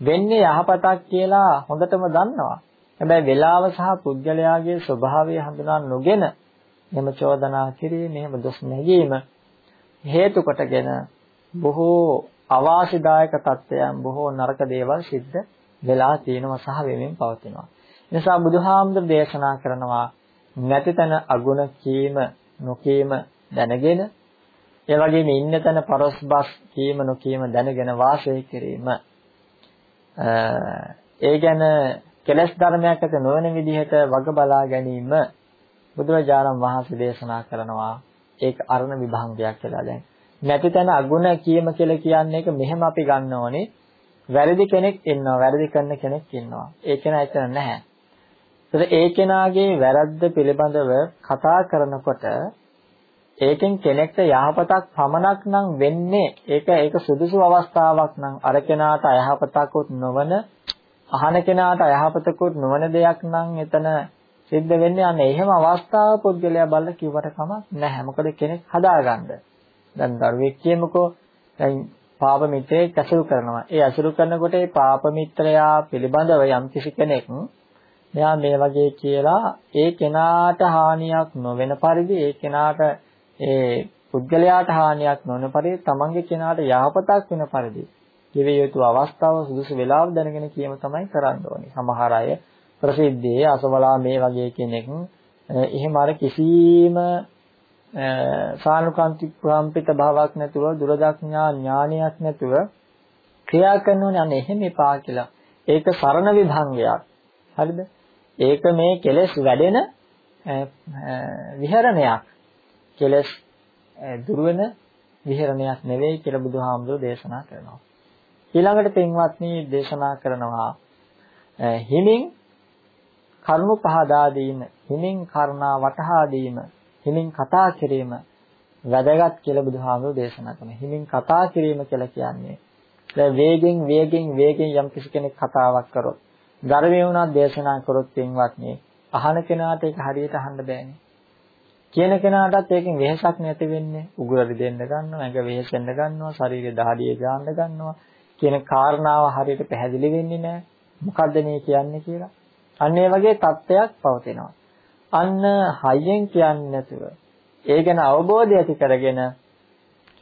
වෙන්නේ යහපතක් කියලා හොඳටම දන්නවා. හැබැයි වේලාව සහ පුද්ගලයාගේ ස්වභාවය හඳුනා නොගෙන මෙහෙම චෝදනා කිරීම, මෙහෙම දොස් නැගීම හේතු කොටගෙන බොහෝ අවාසිදායක තත්ත්වයන් බොහෝ නරක දේවල් සිද්ධ වෙලා තියෙනවා සහ වෙමින් පවතිනවා. නිසා බුදුහාමුදුර දේශනා කරනවා නැති තැන අගුණ කීම නොකීම දැනගෙන ඒ වගේම ඉන්න තැන පරස්බස් කීම නොකීම දැනගෙන වාසය කිරීම ඒ ගැන කෙලස් ධර්මයක් ඇත නොවන විදිහට වග බලා ගැනීම බුදුරජාණන් වහන්සේ දේශනා කරනවා. ඒක අරණ විභංගයක් කියලා. දැන් නැති තැන අගුණ කීම කියලා කියන්නේ ඒක මෙහෙම අපි ගන්න ඕනේ. වැරදි කෙනෙක් ඉන්නවා. වැරදි කරන කෙනෙක් ඉන්නවා. ඒ කෙනා එතන නැහැ. ඒතර ඒ කෙනාගේ වැරද්ද පිළිබඳව කතා කරනකොට ඒකෙන් කෙනෙක්ට යහපතක් පමණක් නම් වෙන්නේ. ඒක ඒක සුදුසු අවස්ථාවක් නම් අර කෙනාට අයහපතකුත් නොවන අහන කෙනාට අයහපතකුත් නොවන දෙයක් නම් එතන සිද්ධ වෙන්නේ අන්න එහෙම අවස්ථාව පුද්ගලයා බලලා කිව්වට කමක් නැහැ. මොකද කෙනෙක් හදාගන්න. දැන් දරුවෙක් කියමුකෝ දැන් පාප මිත්‍රයෙක් ඇසුරු කරනවා. ඒ ඇසුරු කරනකොට ඒ පාප මිත්‍රයා පිළිබඳව යම් කිසි කෙනෙක් මෙයා මේ වගේ කියලා ඒ කෙනාට හානියක් නොවන පරිදි ඒ කෙනාට ඒ පුද්ගලයාට හානියක් නොවන පරිදි තමන්ගේ කෙනාට යහපතක් වෙන පරිදි කිවිය යුතු අවස්ථාව සුදුසු වෙලාව දැනගෙන කියම තමයි කරන්න ඕනේ. සමහර අය ප්‍රසිද්ධියේ අසවලා මේ වගේ කෙනෙක් එහෙම අර කිසිම සානුකාන්තික ප්‍රාම්පිත භාවයක් නැතුව දුරදක්ඥා ඥානයක් නැතුව ක්‍රියා කරනෝනේ අන්න එහෙම එපා කියලා. ඒක සරණ විභංගයක්. හරිද? ඒක මේ කෙලෙස් වැඩෙන විහරණයක්. කෙලස් දුර වෙන විහරණයක් නෙවෙයි කියලා බුදුහාමුදුරෝ දේශනා කරනවා. ඊළඟට පින්වත්නි දේශනා කරනවා හිමින් කරුණු පහදා දීම, හිමින් කරුණා වටහා දීම, හිමින් කතා කිරීම වැදගත් කියලා බුදුහාමුදුරෝ දේශනා කරනවා. හිමින් කතා කිරීම කියලා කියන්නේ දැන් වේගෙන් වේගෙන් වේගෙන් යම් කිසි කෙනෙක් කතාවක් කරොත්, ධර්මයේ උනා දේශනා කරොත් පින්වත්නි, අහන කෙනාට ඒක හරියට අහන්න බෑනේ. කියන කෙනාටත් ඒකෙන් වෙහසක් නැති වෙන්නේ උගුරට දෙන්න ගන්නවා ඇඟ වෙහෙසෙන්න ගන්නවා ශරීරය දහඩිය ගන්න ගන්නවා කියන කාරණාව හරියට පැහැදිලි වෙන්නේ නැහැ. මොකද්ද මේ කියන්නේ කියලා. අන්න ඒ වගේ தත්ත්වයක් පවතිනවා. අන්න හයියෙන් කියන්නේ නැතුව ඒ ගැන අවබෝධය ඇති කරගෙන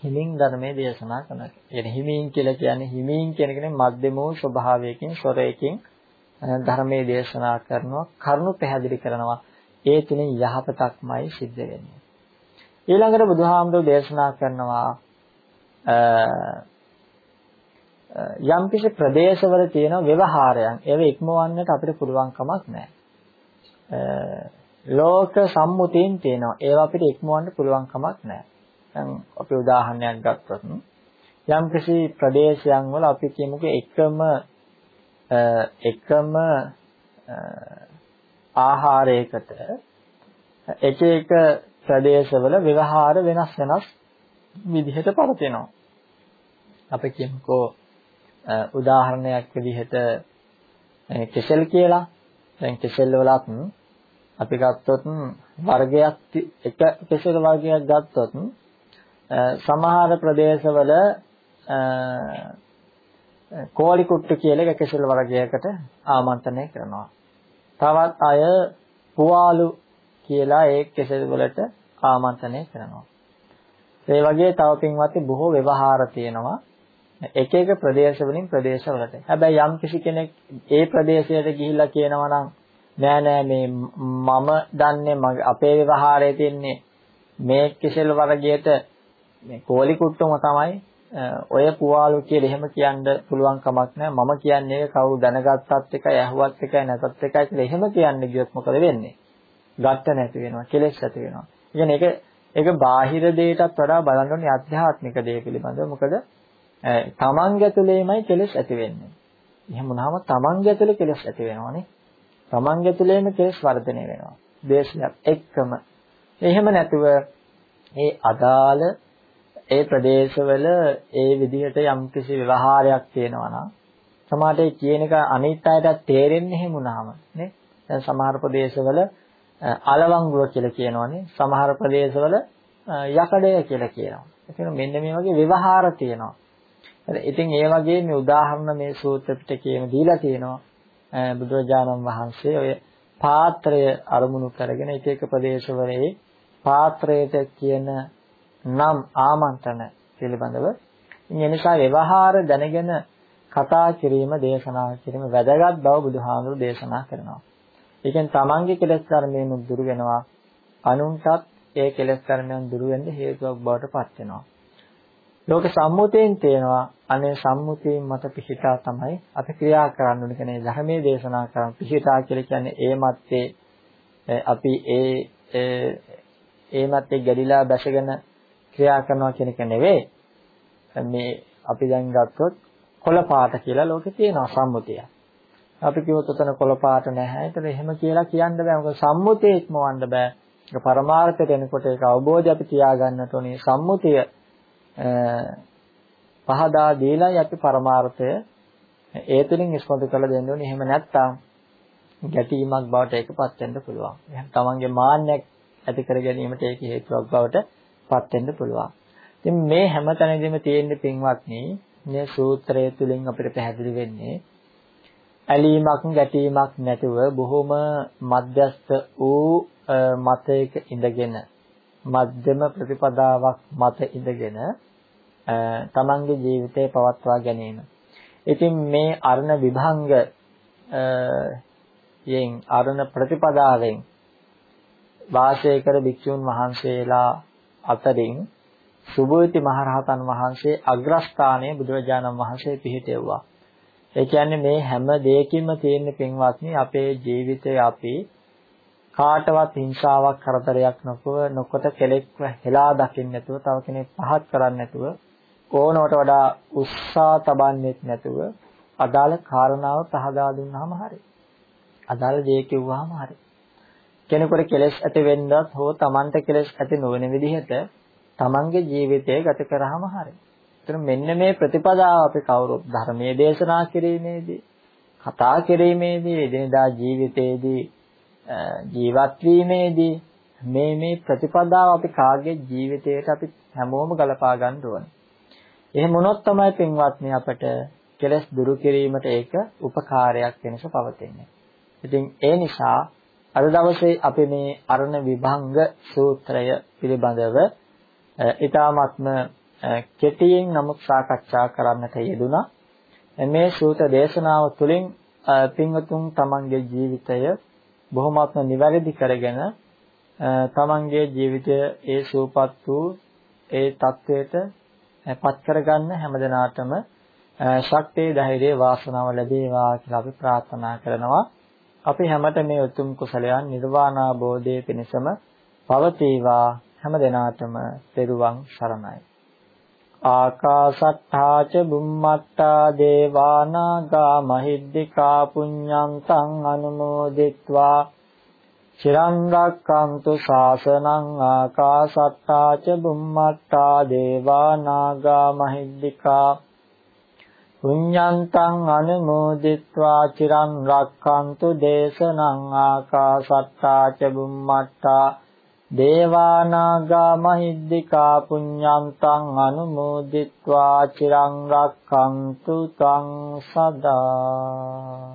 හිමින් ධර්මයේ දේශනා කරනවා. කියන්නේ හිමින් කියලා කියන්නේ හිමින් කියන කෙනේ මධ්‍යමෝ ස්වභාවයකින් ස්වරයකින් ධර්මයේ දේශනා කරනවා, කරුණු පැහැදිලි කරනවා. ඒ තුලින් යහපතක්මයි සිද්ධ වෙන්නේ. ඊළඟට බුදුහාමුදුරෝ දේශනා කරනවා යම් කිසි ප්‍රදේශවල තියෙන ව්‍යවහාරයන් ඒව ඉක්මවන්නට අපිට පුළුවන් කමක් නැහැ. ලෝක සම්මුතියෙන් තියෙනවා. ඒව අපිට ඉක්මවන්න පුළුවන් කමක් නැහැ. දැන් අපි උදාහරණයක් ගත්තොත් යම් කිසි ප්‍රදේශයන් වල අපි කියමුකෝ එකම එකම ආහාරයකට එක එක ප්‍රදේශවල ව්‍යවහාර වෙනස් වෙනස් විදිහට පවතිනවා. අපි කියමුකෝ උදාහරණයක් විදිහට කෙසෙල් කියලා. දැන් කෙසෙල් වලත් අපි ගත්තොත් වර්ගයක් එක කෙසෙල් වර්ගයක් ගත්තොත් සමහර ප්‍රදේශවල කෝලි කුට්ටු කියලා එක කෙසෙල් වර්ගයකට ආමන්ත්‍රණය කරනවා. තවත් අය පුවාලු කියලා ඒ කෙසෙල් වලට ආමන්ත්‍රණය කරනවා. ඒ වගේ තව පින්වත්නි බොහෝ ව්‍යවහාර තියෙනවා. එක එක ප්‍රදේශ වලින් ප්‍රදේශ වලට. හැබැයි යම් කිසි කෙනෙක් ඒ ප්‍රදේශයට ගිහිල්ලා කියනවා නම් නෑ නෑ මේ මම දන්නේ මගේ අපේ ව්‍යවහාරයේ තියන්නේ මේ කෙසෙල් වර්ගයට මේ කෝලි කුට්ටුම තමයි ඔය පුවාලු කියලා එහෙම කියන්න පුළුවන් කමක් නැහැ. මම කියන්නේ කවුරු දැනගත්තත් එකයි, ඇහුවත් එකයි, නැතත් එකයි කියලා එහෙම කියන්න ගියොත් මොකද වෙන්නේ? ගත්ත නැති වෙනවා, කෙලෙස් ඇති වෙනවා. කියන්නේ ඒක ඒක බාහිර දෙයටත් වඩා බලන්න ඕනේ ආධ්‍යාත්මික දේ පිළිබඳව. මොකද තමන්ගේ ඇතුළේමයි කෙලෙස් ඇති වෙන්නේ. එහෙම වුණාම තමන්ගේ ඇතුළේ කෙලෙස් ඇති වෙනවානේ. තමන්ගේ ඇතුළේම කෙලෙස් වර්ධනය වෙනවා. දේශයක් එක්කම. එහෙම නැතුව ඒ අදාළ ඒ ප්‍රදේශවල ඒ විදිහට යම්කිසි ව්‍යවහාරයක් තියෙනවා නම් සමහරට ඒ කියන එක අනිත් අයට තේරෙන්නේ එහෙම වුණාම නේ දැන් සමහර ප්‍රදේශවල අලවංගුව කියලා කියනවනේ සමහර ප්‍රදේශවල යකඩය කියලා කියනවා ඒ මෙන්න මේ වගේ ව්‍යවහාර තියෙනවා ඉතින් ඒ වගේ මේ උදාහරණ මේ සූත්‍ර පිටකයේම දීලා තියෙනවා බුදුරජාණන් වහන්සේ ඔය පාත්‍රය අරමුණු කරගෙන එක එක ප්‍රදේශවලේ පාත්‍රයට කියන නම් ආමන්ත්‍රණ පිළිබඳව ඒ නිසා ව්‍යවහාර දැනගෙන කතා කිරීම දේශනා කිරීම වැදගත් බව බුදුහාමුදුරු දේශනා කරනවා. ඒකෙන් තමන්ගේ කෙලෙස් ධර්මයෙන් දුරු වෙනවා. අනුන්ටත් ඒ කෙලෙස් ධර්මයන් දුරු වෙන්න හේතුවක් බවට පත් වෙනවා. ලෝක සම්මුතියෙන් තේනවා අනේ සම්මුතියෙන් මත පිහිටා තමයි අපි ක්‍රියා කරන්න ඕනේ කියන්නේ ධර්මයේ දේශනා කරන් පිහිටා කියලා කියන්නේ ඒ මැත්තේ අපි ඒ ඒ මැත්තේ ගැලිලා බැසගෙන ක්‍රියා කරනවා කියන එක නෙවෙයි. මේ අපි දැන් ගත්තොත් කොළ පාට කියලා ලෝකේ තියෙනවා සම්මුතිය. අපි කිව්වොත් උතන කොළ පාට නැහැ. ඒතර එහෙම කියලා කියන්න බෑ. මොකද සම්මුතිය ඉක්මවන්න බෑ. ඒක පරමාර්ථයට එනකොට ඒක අවබෝධය අපි තියාගන්නට ඕනේ. සම්මුතිය පහදා දීලායි අපි පරමාර්ථය ඒ තුලින් ඉස්මතු කරලා දෙන්න ඕනේ. එහෙම නැත්නම් ගැටීමක් බවට ඒකපත් වෙන්න පුළුවන්. එහෙනම් තමන්ගේ මාන්නයක් ඇති කර ගැනීමට ඒක හේතුවක් බවට පත් වෙන්න පුළුවන්. ඉතින් මේ හැමතැනදීම තියෙන පින්වත්නි මේ සූත්‍රය තුලින් අපිට පැහැදිලි වෙන්නේ ඇලීමක් ගැටීමක් නැතුව බොහොම මධ්‍යස්ත වූ මතයක ඉඳගෙන මධ්‍යම ප්‍රතිපදාවක් මත ඉඳගෙන තමන්ගේ ජීවිතය පවත්වා ගැනීම. ඉතින් මේ අරණ විභංග යෙන් අරණ ප්‍රතිපදාවෙන් වාසය කර භික්ෂුන් වහන්සේලා අතරින් සුභූති මහරහතන් වහන්සේ අග්‍රස්ථානයේ බුදුරජාණන් වහන්සේ පිහිටෙව්වා. ඒ කියන්නේ මේ හැම දෙයකින්ම තියෙන පින්වත්නි අපේ ජීවිතේ අපි කාටවත් හිංසාවක් කරදරයක් නොකව නොකොට කෙලෙක්ව හෙලා දකින්න නැතුව තව කෙනෙක් පහත් කරන්නේ නැතුව ඕනවට වඩා උත්සාහ තබන්නෙත් නැතුව අදාළ කාරණාව පහදා දුන්නාම හරි. අදාළ දේ කිව්වහම හරි. කෙනෙකුට කෙලෙස් ඇති වෙන්නත් හෝ Tamanට කෙලෙස් ඇති නොවන විදිහට Tamanගේ ජීවිතය ගත කරාම හරියි. එතන මෙන්න මේ ප්‍රතිපදාව අපි කවුරුත් ධර්මයේ දේශනා කිරීමේදී කතා කිරීමේදී එදිනදා ජීවිතයේදී ජීවත් වීමේදී මේ මේ ප්‍රතිපදාව අපි කාගේ ජීවිතයට අපි හැමෝම ගලපා ගන්න ඕනේ. එහෙම වුණොත් තමයි පින්වත්නි අපට කෙලස් දුරු කිරීමට ඒක උපකාරයක් වෙනස පවතින්නේ. ඉතින් ඒ නිසා අද දවසේ අපි මේ අරණ විභංග සූත්‍රය පිළිබඳව ඊ타ත්ම කෙටියෙන් නමුත් සාකච්ඡා කරන්නට යෙදුනා. මේ සූත්‍ර දේශනාව තුළින් පින්වතුන් තමන්ගේ ජීවිතය බොහොමත්ම නිවැරදි කරගෙන තමන්ගේ ජීවිතය ඒ සූපත් වූ ඒ தത്വයට පත් කරගන්න හැමදෙනාටම ශක්තිය ධෛර්යය වාසනාව ලැබේවා කියලා අපි ප්‍රාර්ථනා කරනවා. අපි හැමත මේ උතුම් කුසලයන් නිර්වාණ අවබෝධයේ පිණසම පවතිවා. හැම දිනාටම පෙරුවන් සරණයි. ආකාසට්ඨා ච බුම්මට්ඨා දේවානාගා මහිද්దికා පුඤ්ඤන්තං අනුමෝදිත්වා. චිරංගක්කන්තු ශාසනං ආකාසට්ටා ච බුම්මට්ටා දේවා නාග මහිද්దికා පුඤ්ඤන්තං අනුමෝදිත්වා චිරං රක්ඛන්තු දේශනං ආකාසට්ටා ච බුම්මට්ටා දේවා නාග මහිද්దికා පුඤ්ඤන්තං අනුමෝදිත්වා චිරං රක්ඛන්තු තං සදා